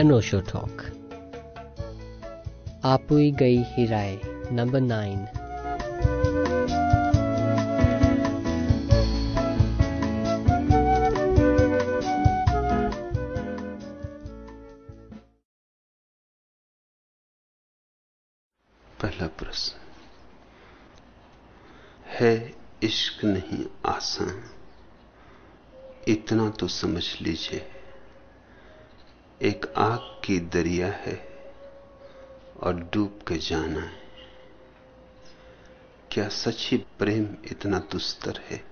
अनोशो talk आपुई गई ही राय number nine पहला प्रश्न। है इश्क नहीं आसान। इतना तो समझ लीजिए। एक आग की दरिया है और डूब के जाना है। क्या सच्ची प्रेम इतना दुस्तर है?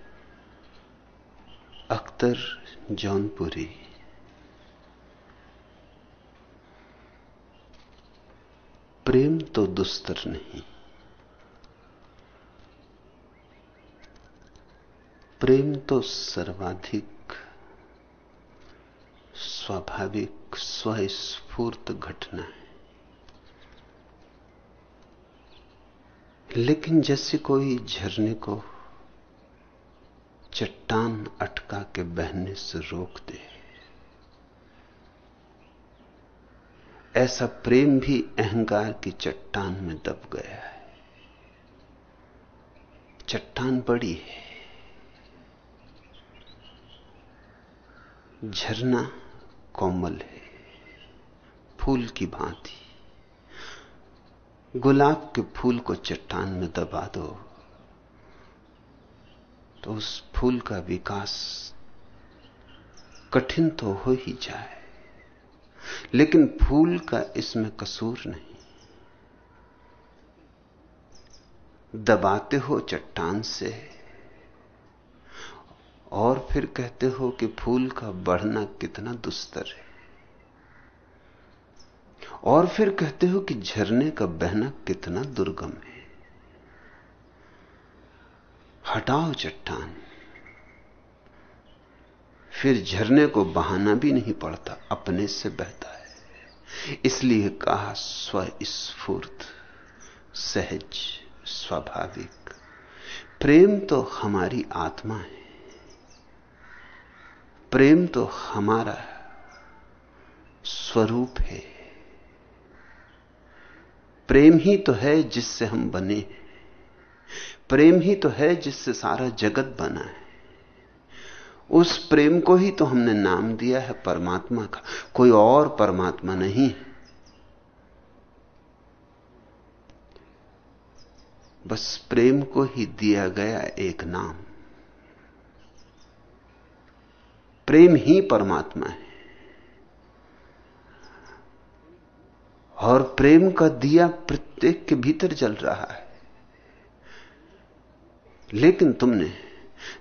अख्तर जौनपुरी। प्रेम तो दुस्तर नहीं। प्रेम तो सर्वाधिक स्वाभाविक स्वस्फूर्त घटना है। लेकिन जैसे कोई झरने को चट्टान अटका के बहने से रोक दे, ऐसा प्रेम भी अहंकार की चट्टान में दब गया है। चट्टान बड़ी है। झरना कोमल है, फूल की भांति। गुलाब के फूल को चट्टान में दबा दो तो उस फूल का विकास कठिन तो हो ही जाए। लेकिन फूल का इसमें कसूर नहीं। दबाते हो चट्टान से और फिर कहते हो कि फूल का बढ़ना कितना दुस्तर है। और फिर कहते हो कि झरने का बहना कितना दुर्गम है। हटाओ चट्टान। फिर झरने को बहाना भी नहीं पड़ता, अपने से बहता है। इसलिए कहा, स्वस्फूर्त, सहज, स्वाभाविक। प्रेम तो हमारी आत्मा है। प्रेम तो हमारा स्वरूप है। प्रेम ही तो है जिससे हम बने प्रेम ही तो है जिससे सारा जगत बना है। उस प्रेम को ही तो हमने नाम दिया है परमात्मा का। कोई और परमात्मा नहीं बस प्रेम को ही दिया गया एक नाम। प्रेम ही परमात्मा है। और प्रेम का दिया प्रत्येक के भीतर जल रहा है। लेकिन तुमने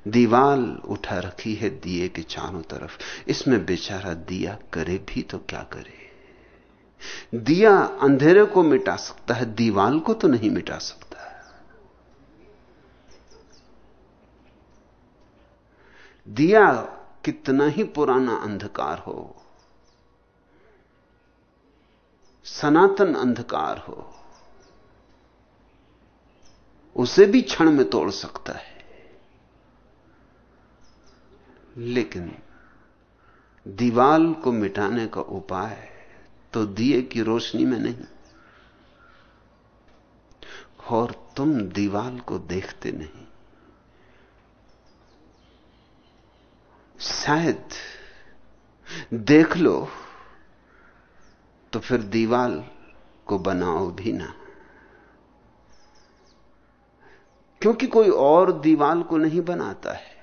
दीवाल उठा रखी है दिए के चारों तरफ़। इसमें बेचारा दिया करे भी तो क्या करे? दिया अंधेरे को मिटा सकता है, दीवाल को तो नहीं मिटा सकता। दिया कितना ही पुराना अंधकार हो। सनातन अंधकार हो। उसे भी क्षण में तोड़ सकता है। लेकिन दीवाल को मिटाने का उपाय तो दिए की रोशनी में नहीं। और तुम दीवाल को देखते नहीं। शायद देख लो तो फिर दीवाल को बनाओ भी ना। क्योंकि कोई और दीवाल को नहीं बनाता है,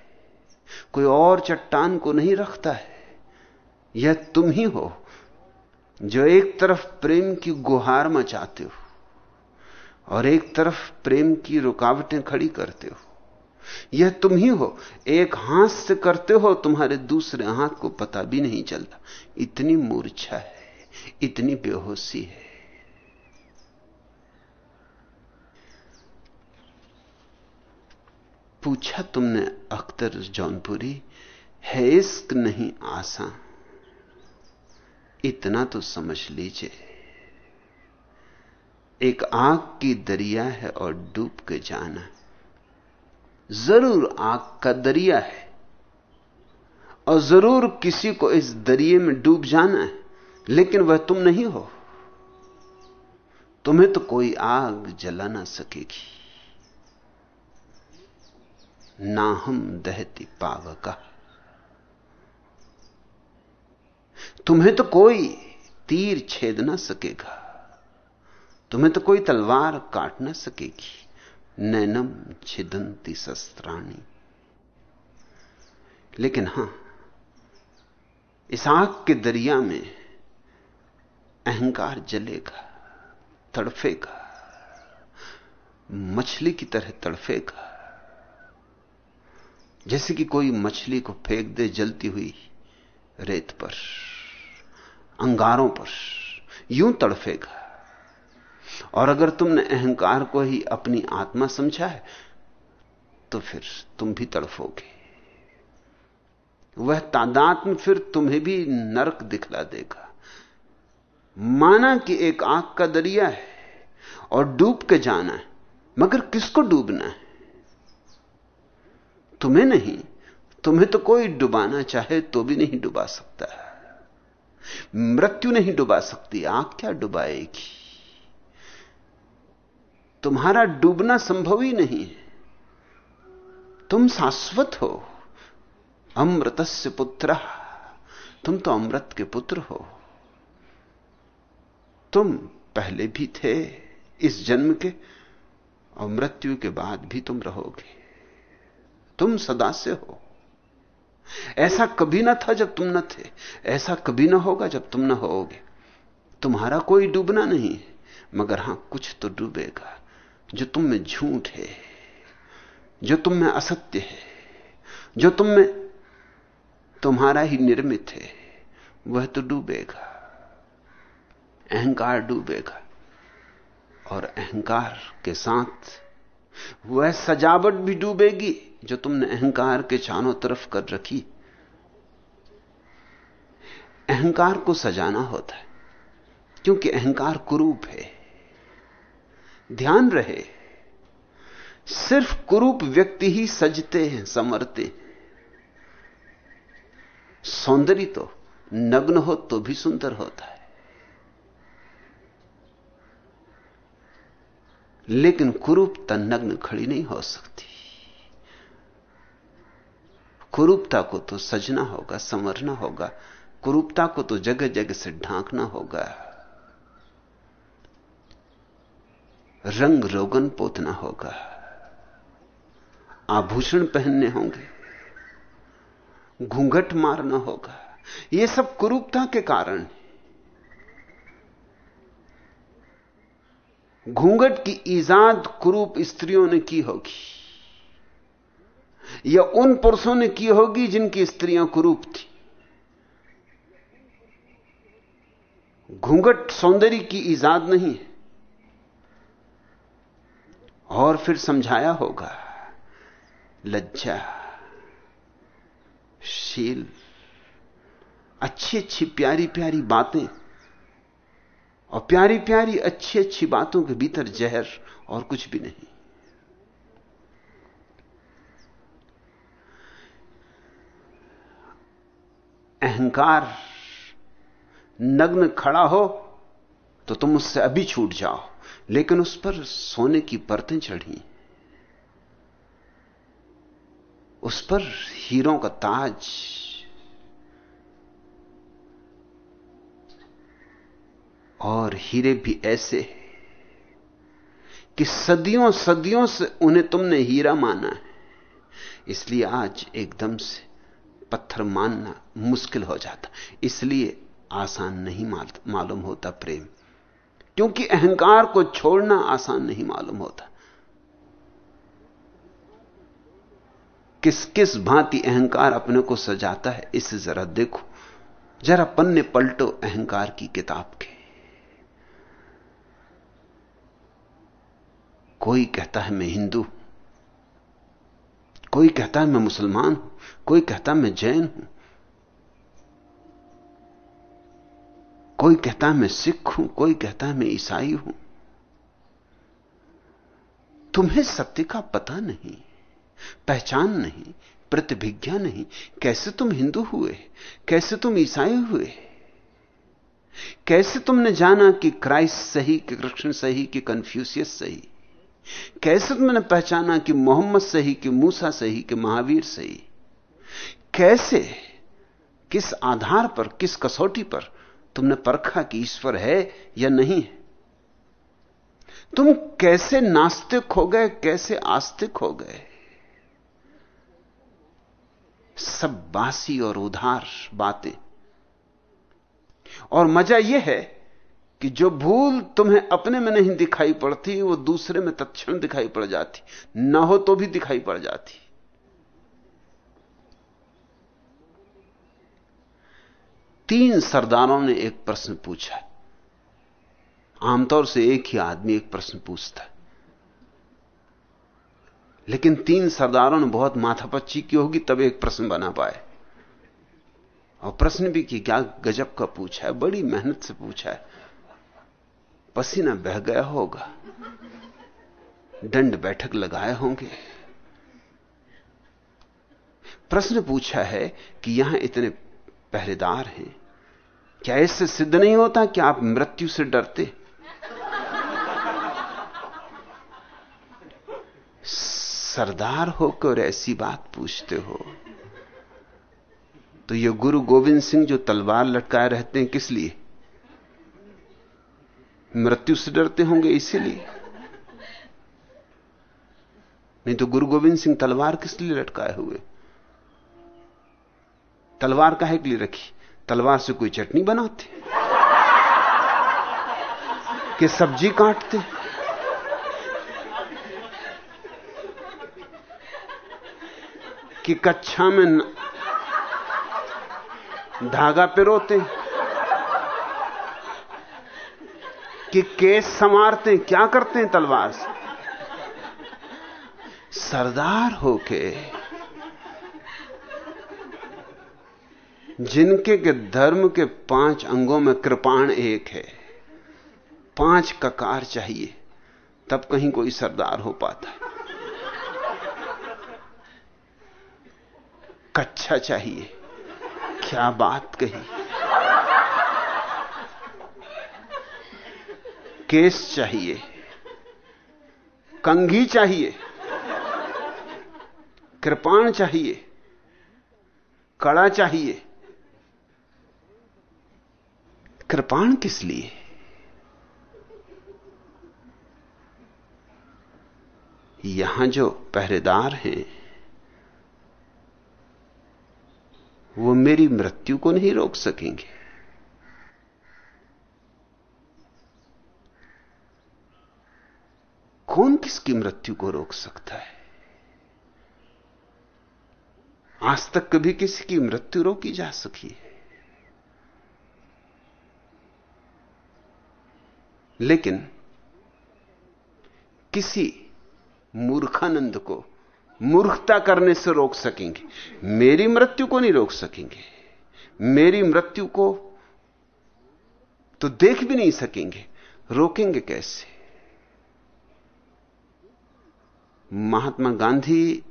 कोई और चट्टान को नहीं रखता है। यह तुम ही हो जो एक तरफ़ प्रेम की गुहार मचाते हो और एक तरफ़ प्रेम की रुकावटें खड़ी करते हो। यह तुम ही हो। एक हाथ से करते हो, तुम्हारे दूसरे हाथ को पता भी नहीं चलता। इतनी मूर्छा है, इतनी बेहोशी है। पूछा तुमने, अख्तर जौनपुरी, है इश्क नहीं आसान? इतना तो समझ लीजिए। एक आग की दरिया है और डूब के जाना। ज़रूर आग का दरिया है। और ज़रूर किसी को इस दरिए में डूब जाना है, लेकिन वह तुम नहीं हो। तुम्हें तो कोई आग जला ना सकेगी। ना हम दहती पाव का तुम्हें तो कोई तीर छेद ना सकेगा। तुम्हें तो कोई तलवार काट ना सकेगी। नैनम छिदंती शस्त्राणी। लेकिन हाँ इस आग के दरिया में अहंकार जलेगा, तड़फेगा, मछली की तरह तड़फेगा। जैसे कि कोई मछली को फेंक दे जलती हुई रेत पर, अंगारों पर, यूँ तड़फेगा। और अगर तुमने अहंकार को ही अपनी आत्मा समझा है तो फिर तुम भी तड़फोगे। वह तादात्म फिर तुम्हें भी नरक दिखला देगा। माना कि एक आँख का दरिया है और डूब के जाना है, मगर किसको डूबना है? तुम्हें नहीं, तुम्हें तो कोई डुबाना चाहे तो भी नहीं डुबा सकता। मृत्यु नहीं डुबा सकती आँख क्या डुबाएगी? तुम्हारा डूबना संभव ही नहीं है। तुम शाश्वत हो। अमृतस्य पुत्र। तुम तो अमृत के पुत्र हो। तुम पहले भी थे इस जन्म के और मृत्यु के बाद भी तुम रहोगे। तुम सदा से हो। ऐसा कभी ना था जब तुम न थे। ऐसा कभी ना होगा जब तुम न होगे। तुम्हारा कोई डूबना नहीं मगर हाँ, कुछ तो डूबेगा। जो तुम में झूठ है, जो तुम में असत्य है, जो तुम में तुम्हारा ही निर्मित है, वह तो डूबेगा, अहंकार डूबेगा और अहंकार के साथ वह सजावट भी डूबेगी जो तुमने अहंकार के चारों तरफ़ कर रखी। अहंकार को सजाना होता है, क्योंकि अहंकार कुरूप है। ध्यान रहे। सिर्फ़ कुरूप व्यक्ति ही सजते हैं, समरते। सौंदर्य तो नग्न हो तो भी सुंदर होता है। लेकिन कुरूपता नग्न खड़ी नहीं हो सकती। कुरूपता को तो सजना होगा संवरना होगा। कुरूपता को तो जगह जगह से ढांकना होगा। रंग रोगन पोतना होगा। आभूषण पहनने होंगे। घूंघट मारना होगा। यह सब कुरूपता के कारण है। घूंघट की ईजाद कुरूप स्त्रियों ने की होगी। या उन पुरुषों ने की होगी जिनकी स्त्रियाँ कुरूप थी। घूंघट सौंदर्य की ईजाद नहीं है। और फिर समझाया होगा। लज्जा, शील अच्छी अच्छी प्यारी प्यारी बातें और प्यारी प्यारी अच्छी अच्छी बातों के भीतर जहर और कुछ भी नहीं। अहंकार, नग्न खड़ा हो तो तुम उससे अभी छूट जाओ। लेकिन उस पर सोने की परतें चढ़ी। उस पर हीरों का ताज। और हीरे भी ऐसे कि सदियों सदियों से उन्हें तुमने हीरा माना है। इसलिए आज एकदम से पत्थर मानना मुश्किल हो जाता। इसलिए आसान नहीं मालूम होता प्रेम। क्योंकि अहंकार को छोड़ना आसान नहीं मालूम होता। किस किस भांति अहंकार अपने को सजाता है, इसे जरा देखो। जरा पन्ने पलटो अहंकार की किताब के। कोई कहता है, मैं हिंदू कोई कहता है, मैं मुसलमान हूँ। कोई कहता है, मैं जैन हूँ। कोई कहता है मैं सिख हूँ, कोई कहता है मैं ईसाई हूँ। तुम्हें सत्य का पता नहीं, पहचान नहीं, प्रतिभिज्ञा नहीं, कैसे तुम हिंदू हुए, कैसे तुम ईसाई हुए, कैसे तुमने जाना कि क्राइस्ट सही, कि कृष्ण सही, कि कन्फ्यूशियस सही, कैसे तुमने पहचाना कि मोहम्मद सही, कि मूसा सही, कि महावीर सही, कैसे, किस आधार पर, किस कसौटी पर तुमने परखा कि ईश्वर है या नहीं है? तुम कैसे नास्तिक हो गए, कैसे आस्तिक हो गए? सब बासी और उधार बातें। और मज़ा यह है कि जो भूल तुम्हें अपने में नहीं दिखाई पड़ती, वो दूसरे में तत्क्षण दिखाई पड़ जाती। ना हो तो भी दिखाई पड़ जाती। तीन सरदारों ने एक प्रश्न पूछा आमतौर से एक ही आदमी एक प्रश्न पूछता लेकिन तीन सरदारों ने बहुत माथापच्ची की होगी, तब एक प्रश्न बना पाए। और प्रश्न भी कि क्या गजब का पूछा है, बड़ी मेहनत से पूछा है। पसीना बह गया होगा। दंड बैठक लगाए होंगे। प्रश्न पूछा है कि यहाँ इतने पहरेदार हैं। क्या इससे सिद्ध नहीं होता कि आप मृत्यु से डरते? सरदार होकर ऐसी बात पूछते हो तो ये गुरु गोविंद सिंह जो तलवार लटकाए रहते हैं किस लिए? मृत्यु से डरते होंगे इसीलिए। नहीं तो गुरु गोविंद सिंह तलवार किस लिए लटकाए हुए? तलवार काहे के लिए रखी? तलवार से कोई चटनी बनाते? कि सब्ज़ी काटते? कि कच्छा में धागा पिरोते? कि केस संवारते? क्या करते हैं तलवार से? सरदार होके जिनके के धर्म के पाँच अंगों में कृपाण एक है। पाँच ककार चाहिए, तब कहीं कोई सरदार हो पाता। कच्छा चाहिए, क्या बात कही। केस चाहिए, कंघी चाहिए, कृपाण चाहिए, कड़ा चाहिए कृपाण किस लिए? यहाँ जो पहरेदार हैं, वो मेरी मृत्यु को नहीं रोक सकेंगे। कौन किसकी मृत्यु को रोक सकता है? आज तक कभी किसी की मृत्यु रोकी जा सकी है। लेकिन किसी मूर्खानंद को मूर्खता करने से रोक सकेंगे। मेरी मृत्यु को नहीं रोक सकेंगे। मेरी मृत्यु को तो देख भी नहीं सकेंगे। रोकेंगे कैसे? महात्मा गांधी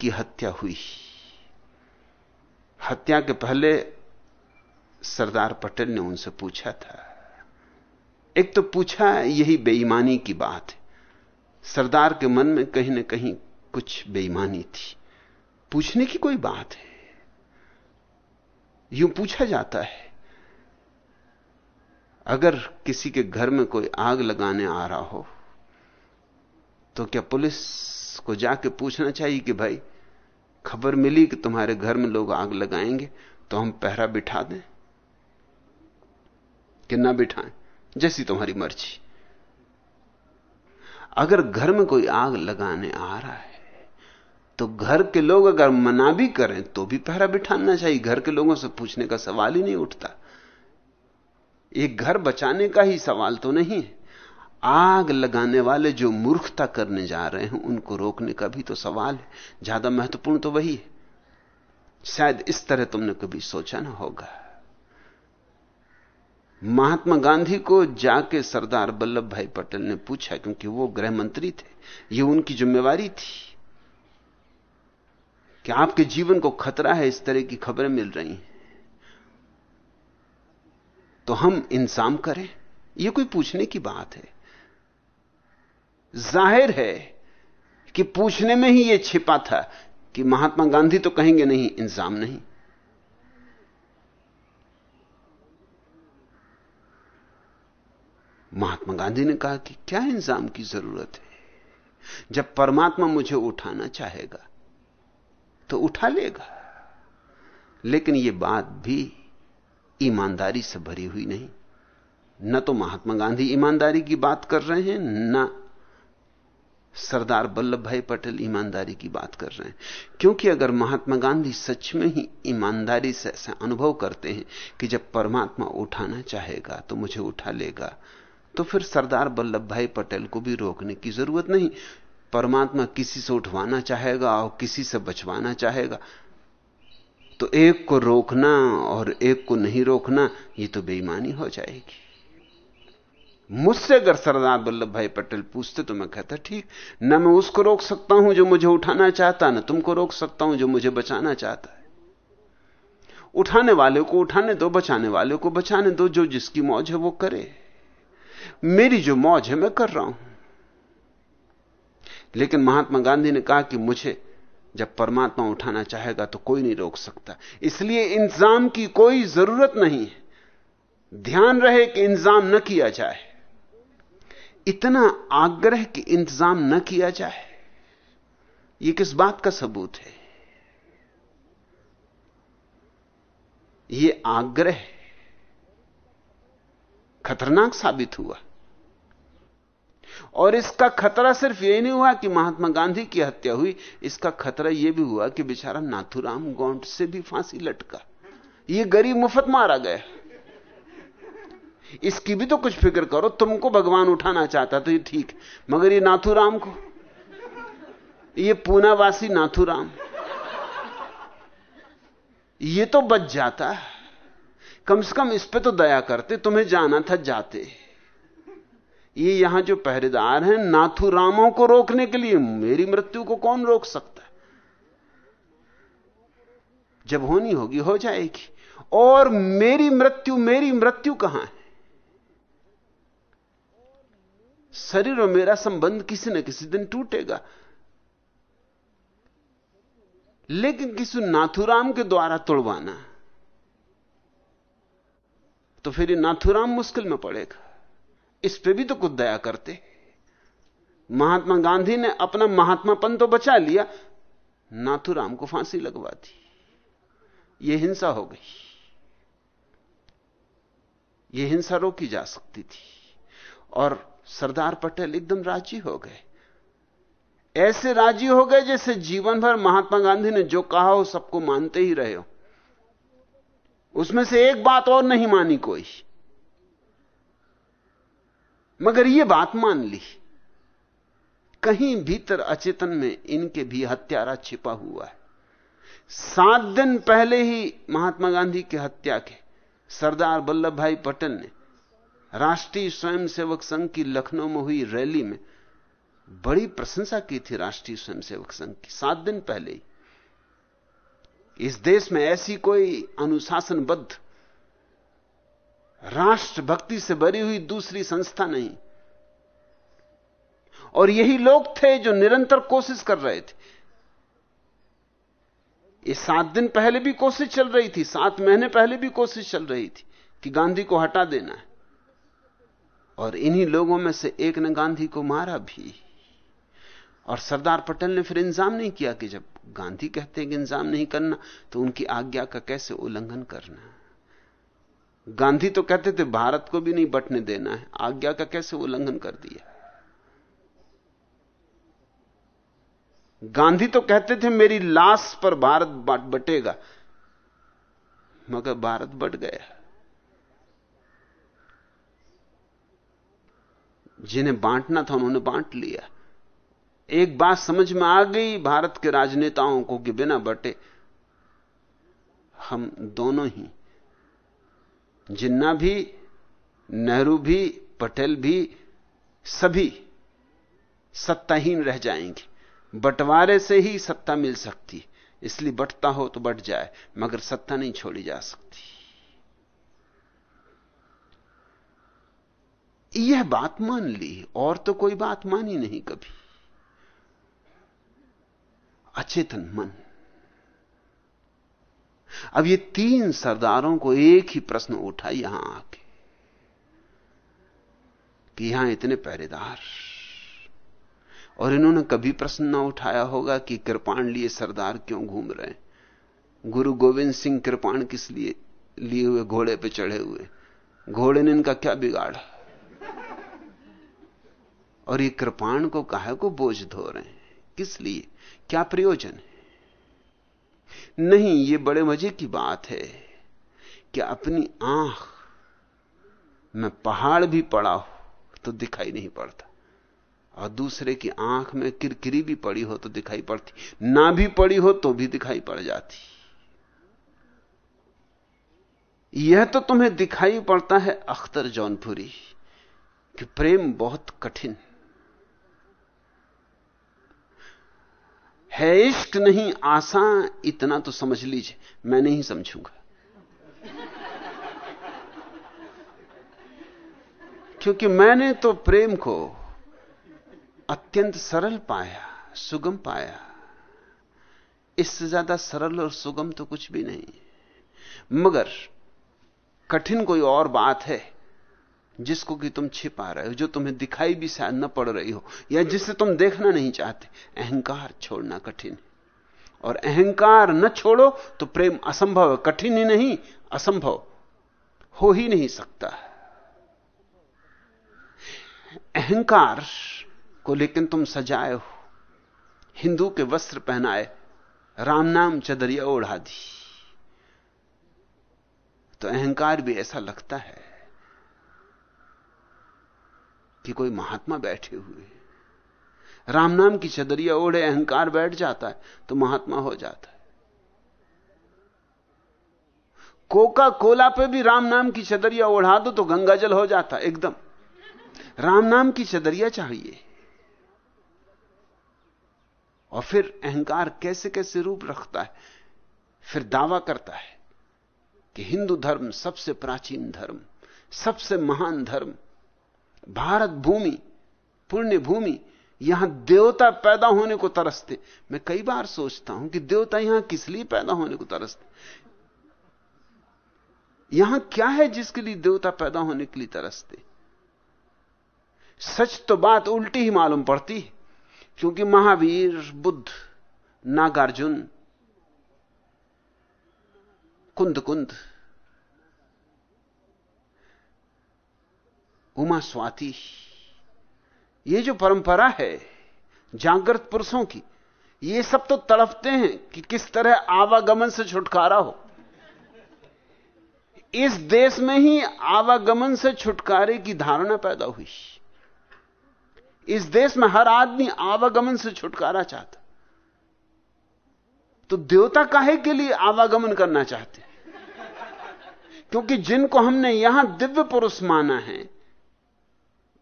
की हत्या हुई। हत्या के पहले सरदार पटेल ने उनसे पूछा था एक तो पूछा यही बेईमानी की बात है। सरदार के मन में कहीं ना कहीं कुछ बेईमानी थी। पूछने की कोई बात है? यूँ पूछा जाता है, अगर किसी के घर में कोई आग लगाने आ रहा हो तो क्या पुलिस को जाके पूछना चाहिए कि भाई, खबर मिली कि तुम्हारे घर में लोग आग लगाएँगे तो हम पहरा बिठा दें? कि ना बिठाएँ? जैसी तुम्हारी मर्ज़ी। अगर घर में कोई आग लगाने आ रहा है तो घर के लोग अगर मना भी करें तो भी पहरा बिठाना चाहिए। घर के लोगों से पूछने का सवाल ही नहीं उठता। एक घर बचाने का ही सवाल तो नहीं है। आग लगाने वाले जो मूर्खता करने जा रहे हैं, उनको रोकने का भी तो सवाल है। ज़्यादा महत्वपूर्ण तो वही है। शायद इस तरह तुमने कभी सोचा ना होगा। महात्मा गांधी को जाके सरदार वल्लभ भाई पटेल ने पूछा, क्योंकि वो गृह मंत्री थे, ये उनकी जिम्मेवारी थी। कि आपके जीवन को खतरा है, इस तरह की खबरें मिल रही हैं। तो हम इंसाम करें। यह कोई पूछने की बात है। ज़ाहिर है कि पूछने में ही यह छिपा था कि महात्मा गांधी तो कहेंगे नहीं इंजाम नहीं। महात्मा गांधी ने कहा कि क्या इंजाम की ज़रूरत है? जब परमात्मा मुझे उठाना चाहेगा तो उठा लेगा। लेकिन यह बात भी ईमानदारी से भरी हुई नहीं। न तो महात्मा गांधी ईमानदारी की बात कर रहे हैं, न सरदार वल्लभ भाई पटेल ईमानदारी की बात कर रहे हैं। क्योंकि अगर महात्मा गांधी सच में ही ईमानदारी से ऐसा अनुभव करते हैं कि जब परमात्मा उठाना चाहेगा तो मुझे उठा लेगा तो फिर सरदार वल्लभ भाई पटेल को भी रोकने की ज़रूरत नहीं। परमात्मा किसी से उठवाना चाहेगा और किसी से बचवाना चाहेगा। तो एक को रोकना और एक को नहीं रोकना यह तो बेईमानी हो जाएगी। मुझसे अगर सरदार वल्लभ भाई पटेल पूछते तो मैं कहता, ठीक, न मैं उसको रोक सकता हूँ जो मुझे उठाना चाहता, ना तुमको रोक सकता हूँ जो मुझे बचाना चाहता है। उठाने वाले को उठाने दो, बचाने वाले को बचाने दो, जो जिसकी मौज है वो करे। मेरी जो मौज है, मैं कर रहा हूँ। लेकिन महात्मा गांधी ने कहा कि मुझे जब परमात्मा उठाना चाहेगा तो कोई नहीं रोक सकता। इसलिए इंतज़ाम की कोई ज़रूरत नहीं है। ध्यान रहे कि इंतज़ाम न किया जाए। इतना आग्रह कि इंतज़ाम न किया जाए यह किस बात का सबूत है? यह आग्रह खतरनाक साबित हुआ। और इसका खतरा सिर्फ़ यही नहीं हुआ कि महात्मा गांधी की हत्या हुई, इसका खतरा यह भी हुआ कि बेचारा नाथुराम गौंड से भी फांसी लटका। यह गरीब मुफत मारा गया। इसकी भी तो कुछ फ़िक्र करो, तुमको भगवान उठाना चाहता तो ये ठीक, मगर ये नाथुराम को, ये पूनावासी नाथुराम, ये तो बच जाता। कम से कम इस पे तो दया करते, तुम्हें जाना था जाते। ये यहाँ जो पहरेदार हैं, नाथुरामों को रोकने के लिए मेरी मृत्यु को कौन रोक सकता है? जब होनी होगी, हो जाएगी। और मेरी मृत्यु मेरी मृत्यु कहाँ है? शरीर और मेरा संबंध किसी न किसी दिन टूटेगा। लेकिन किसी नाथुराम के द्वारा तोड़वाना तो फिर ये नाथुराम मुश्किल में पड़ेगा। इस पे भी तो कुछ दया करते। महात्मा गांधी ने अपना महात्मापन तो बचा लिया, नाथुराम को फांसी लगवा दी। यह हिंसा हो गई। यह हिंसा रोकी जा सकती थी। और सरदार पटेल एकदम राज़ी हो गए। ऐसे राज़ी हो गए जैसे जीवन भर महात्मा गांधी ने जो कहा हो सबको मानते ही रहे हो। उसमें से एक बात और नहीं मानी कोई। मगर यह बात मान ली। कहीं भीतर अचेतन में इनके भी हत्यारा छिपा हुआ है। सात दिन पहले ही महात्मा गांधी की हत्या के सरदार वल्लभ भाई पटेल ने राष्ट्रीय स्वयंसेवक संघ की लखनऊ में हुई रैली में बड़ी प्रशंसा की थी राष्ट्रीय स्वयंसेवक संघ की। सात दिन पहले ही। इस देश में ऐसी कोई अनुशासनबद्ध राष्ट्रभक्ति से भरी हुई दूसरी संस्था नहीं। और यही लोग थे जो निरंतर कोशिश कर रहे थे। ये सात दिन पहले भी कोशिश चल रही थी, सात महीने पहले भी कोशिश चल रही थी कि गांधी को हटा देना है। और इन्हीं लोगों में से एक ने गांधी को मारा भी। और सरदार पटेल ने फिर इंजाम नहीं किया कि जब गांधी कहते हैं कि इंजाम नहीं करना तो उनकी आज्ञा का कैसे उल्लंघन करना। गांधी तो कहते थे, भारत को भी नहीं बटने देना है। आज्ञा का कैसे उल्लंघन कर दिया? गांधी तो कहते थे, मेरी लाश पर भारत बट बटेगा। मगर भारत बट गया। जिन्हें बांटना था, उन्होंने बांट लिया। एक बात समझ में आ गई, भारत के राजनेताओं को कि बिना बटे, हम दोनों ही जिन्ना भी, नेहरू भी, पटेल भी, सभी सत्ताहीन रह जाएँगे। बंटवारे से ही सत्ता मिल सकती। इसलिए बटता हो तो बट जाए, मगर सत्ता नहीं छोड़ी जा सकती। यह बात मान ली, और तो कोई बात मानी नहीं कभी। अचेतन मन। अब ये तीन सरदारों को एक ही प्रश्न उठा यहाँ आके, कि यहाँ इतने पहरेदार। और इन्होंने कभी प्रश्न ना उठाया होगा कि कृपाण लिए सरदार क्यों घूम रहे हैं? गुरु गोविंद सिंह कृपाण किस लिए लिए हुए, घोड़े पे चढ़े हुए? घोड़े ने इनका क्या बिगाड़ा? और ये कृपाण को कहा को बोझ धो रहे हैं? किस लिए? क्या प्रयोजन है? नहीं, ये बड़े मज़े की बात है कि अपनी आँख में पहाड़ भी पड़ा हो तो दिखाई नहीं पड़ता, और दूसरे की आँख में किरकिरी भी पड़ी हो तो दिखाई पड़ती, ना भी पड़ी हो तो भी दिखाई पड़ जाती। यह तो तुम्हें दिखाई पड़ता है अख्तर जौनपुरी, कि प्रेम बहुत कठिन है इश्क नहीं, आसान, इतना तो समझ लीजिए। मैं नहीं समझूँगा। क्योंकि मैंने तो प्रेम को अत्यंत सरल पाया, सुगम पाया। इससे ज़्यादा सरल और सुगम तो कुछ भी नहीं। मगर कठिन कोई और बात है जिसको कि तुम छिपा रहे हो, जो तुम्हें दिखाई भी शायद न पड़ रही हो, या जिसे तुम देखना नहीं चाहते, अहंकार छोड़ना कठिन है। और अहंकार न छोड़ो तो प्रेम असंभव कठिन ही नहीं, असंभव हो ही नहीं सकता। अहंकार को लेकिन तुम सजाए हो। हिंदू के वस्त्र पहनाए, राम नाम चदरिया ओढ़ा दी। तो अहंकार भी ऐसा लगता है कि कोई महात्मा बैठे हुए राम नाम की चदरिया ओढ़े, अहंकार बैठ जाता है तो महात्मा हो जाता है। कोका कोला पे भी राम नाम की चदरिया ओढ़ा दो तो गंगा जल हो जाता, एकदम। राम नाम की चदरिया चाहिए। और फिर अहंकार कैसे कैसे रूप रखता है? फिर दावा करता है कि हिंदू धर्म सबसे प्राचीन धर्म, सबसे महान धर्म भारत भूमि, पुण्य भूमि, यहाँ देवता पैदा होने को तरसते। मैं कई बार सोचता हूँ कि देवता यहाँ किस लिए पैदा होने को तरसते। यहाँ क्या है जिसके लिए देवता पैदा होने के लिए तरसते? सच तो बात उल्टी ही मालूम पड़ती है, क्योंकि महावीर, बुद्ध, नागार्जुन, कुंद कुंद उमा स्वाति। ये जो परंपरा है, जागृत पुरुषों की, ये सब तो तड़पते हैं कि किस तरह आवागमन से छुटकारा हो। इस देश में ही आवागमन से छुटकारे की धारणा पैदा हुई। इस देश में हर आदमी आवागमन से छुटकारा चाहता। तो देवता काहे के लिए आवागमन करना चाहते क्योंकि जिनको हमने यहाँ दिव्य पुरुष माना है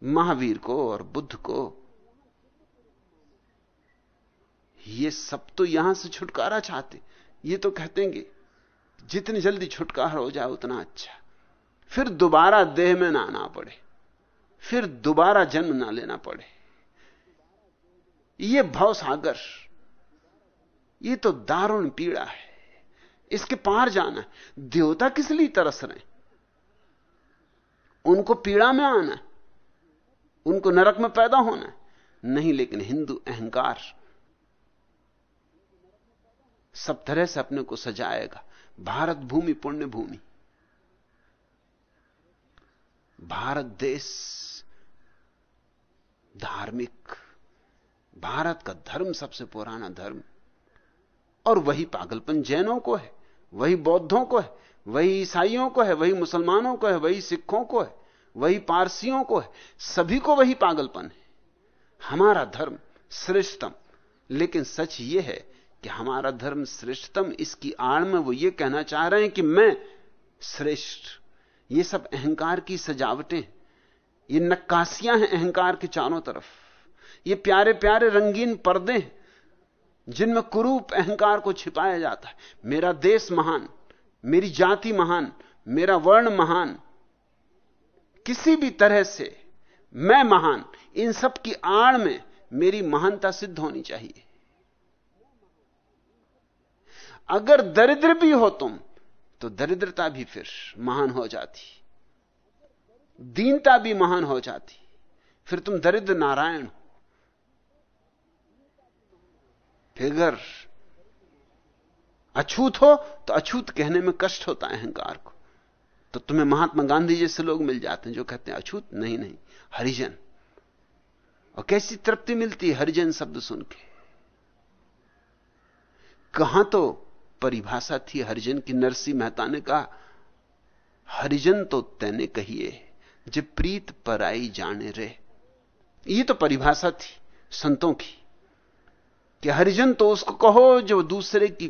महावीर को और बुद्ध को। ये सब तो यहाँ से छुटकारा चाहते। ये तो कहते हैं जितनी जल्दी छुटकारा हो जाए उतना अच्छा। फिर दोबारा देह में ना आना पड़े। फिर दोबारा जन्म ना लेना पड़े। ये भव सागर, ये तो दारुण पीड़ा है। इसके पार जाना देवता किस लिए तरस रहे उनको पीड़ा में आना उनको नरक में पैदा होना है। नहीं, लेकिन हिंदू अहंकार सब तरह से अपने को सजाएगा। भारत भूमि, पुण्य भूमि। भारत देश धार्मिक। भारत का धर्म सबसे पुराना धर्म। और वही पागलपन जैनों को है, वही बौद्धों को है, वही ईसाइयों को है, वही मुसलमानों को है, वही सिखों को है। वही पारसियों को है। सभी को वही पागलपन है। हमारा धर्म श्रेष्ठतम। लेकिन सच यह है कि हमारा धर्म श्रेष्ठतम, इसकी आड़ में वो ये कहना चाह रहे हैं कि मैं श्रेष्ठ। ये सब अहंकार की सजावटें, ये नक्काशियाँ हैं अहंकार के चारों तरफ़। ये प्यारे प्यारे रंगीन पर्दे जिनमें कुरूप अहंकार को छिपाया जाता है। मेरा देश महान, मेरी जाति महान, मेरा वर्ण महान किसी भी तरह से मैं महान, इन सब की आड़ में मेरी महानता सिद्ध होनी चाहिए। अगर दरिद्र भी हो तुम तो दरिद्रता भी फिर महान हो जाती। दीनता भी महान हो जाती। फिर तुम दरिद्र नारायण हो। फिर अछूत हो तो अछूत कहने में कष्ट होता है अहंकार को। तो तुम्हें महात्मा गांधी जैसे लोग मिल जाते हैं जो कहते हैं, अछूत, नहीं नहीं, हरिजन। और कैसी तृप्ति मिलती है हरिजन शब्द सुन के? कहाँ तो परिभाषा थी हरिजन की? नरसी मेहता ने कहा, हरिजन तो तैने कहिए जब प्रीत पर आई जाने रे। ये तो परिभाषा थी संतों की, कि हरिजन तो उसको कहो जो दूसरे की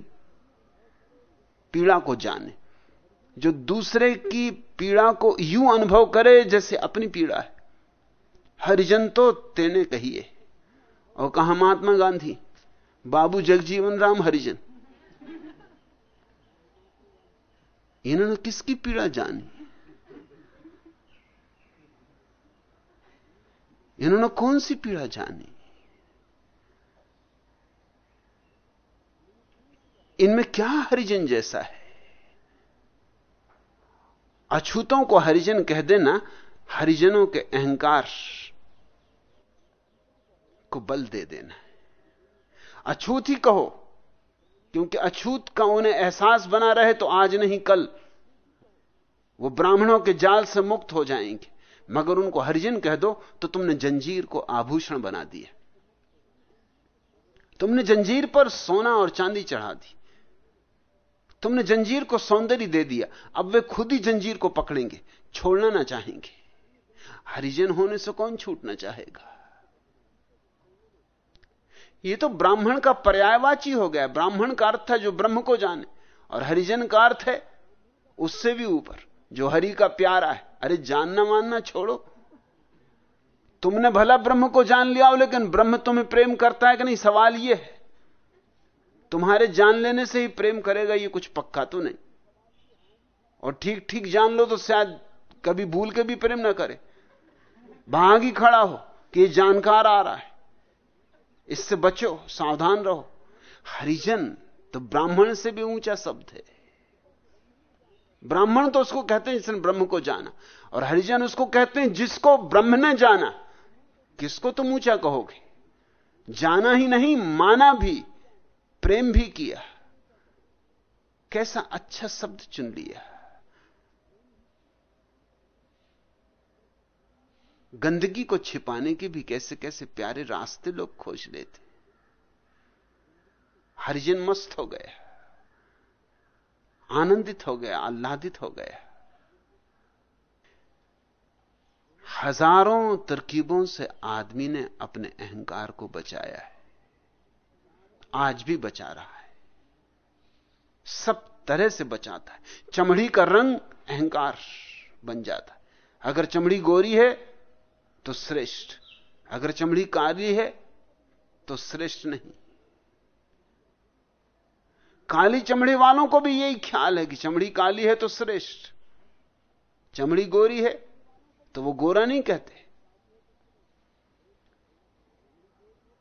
पीड़ा को जाने। जो दूसरे की पीड़ा को यूँ अनुभव करे जैसे अपनी पीड़ा है। हरिजन तो तेने कहिए और कहा महात्मा गांधी, बाबू जगजीवन राम हरिजन इन्होंने किसकी पीड़ा जानी? इन्होंने कौन सी पीड़ा जानी? इनमें क्या हरिजन जैसा है? अछूतों को हरिजन कह देना, हरिजनों के अहंकार को बल दे देना अछूत ही कहो, क्योंकि अछूत का उन्हें एहसास बना रहे तो आज नहीं कल। वो ब्राह्मणों के जाल से मुक्त हो जाएँगे। मगर उनको हरिजन कह दो तो तुमने जंजीर को आभूषण बना दिया। तुमने जंजीर पर सोना और चांदी चढ़ा दी। तुमने जंजीर को सौंदर्य दे दिया, अब वे खुद ही जंजीर को पकड़ेंगे, छोड़ना ना चाहेंगे। हरिजन होने से कौन छूटना चाहेगा? यह तो ब्राह्मण का पर्यायवाची हो गया, ब्राह्मण का अर्थ है जो ब्रह्म को जाने, और हरिजन का अर्थ है उससे भी ऊपर, जो हरि का प्यारा है। अरे जानना मानना छोड़ो। तुमने भला ब्रह्म को जान लिया हो, लेकिन ब्रह्म तुम्हें प्रेम करता है कि नहीं, सवाल यह है। तुम्हारे जान लेने से ही प्रेम करेगा, ये कुछ पक्का तो नहीं। और ठीक ठीक जान लो तो शायद कभी भूल के भी प्रेम ना करे। भाग ही खड़ा हो कि ये जानकार आ रहा है। इससे बचो, सावधान रहो। हरिजन तो ब्राह्मण से भी ऊँचा शब्द है। ब्राह्मण तो उसको कहते हैं जिसने ब्रह्म को जाना। और हरिजन उसको कहते हैं जिसको ब्रह्म ने जाना। किसको तुम ऊँचा कहोगे? जाना ही नहीं, माना भी। प्रेम भी किया। कैसा अच्छा शब्द चुन लिया। गंदगी को छिपाने के भी कैसे कैसे प्यारे रास्ते लोग खोज लेते। हरिजन मस्त हो गया। आनंदित हो गया, आह्लादित हो गया। हज़ारों तरकीबों से आदमी ने अपने अहंकार को बचाया है। आज भी बचा रहा है। सब तरह से बचाता है। चमड़ी का रंग अहंकार बन जाता है। अगर चमड़ी गोरी है तो श्रेष्ठ। अगर चमड़ी काली है तो श्रेष्ठ नहीं। काली चमड़ी वालों को भी यही ख्याल है कि चमड़ी काली है तो श्रेष्ठ। चमड़ी गोरी है तो वो गोरा नहीं कहते।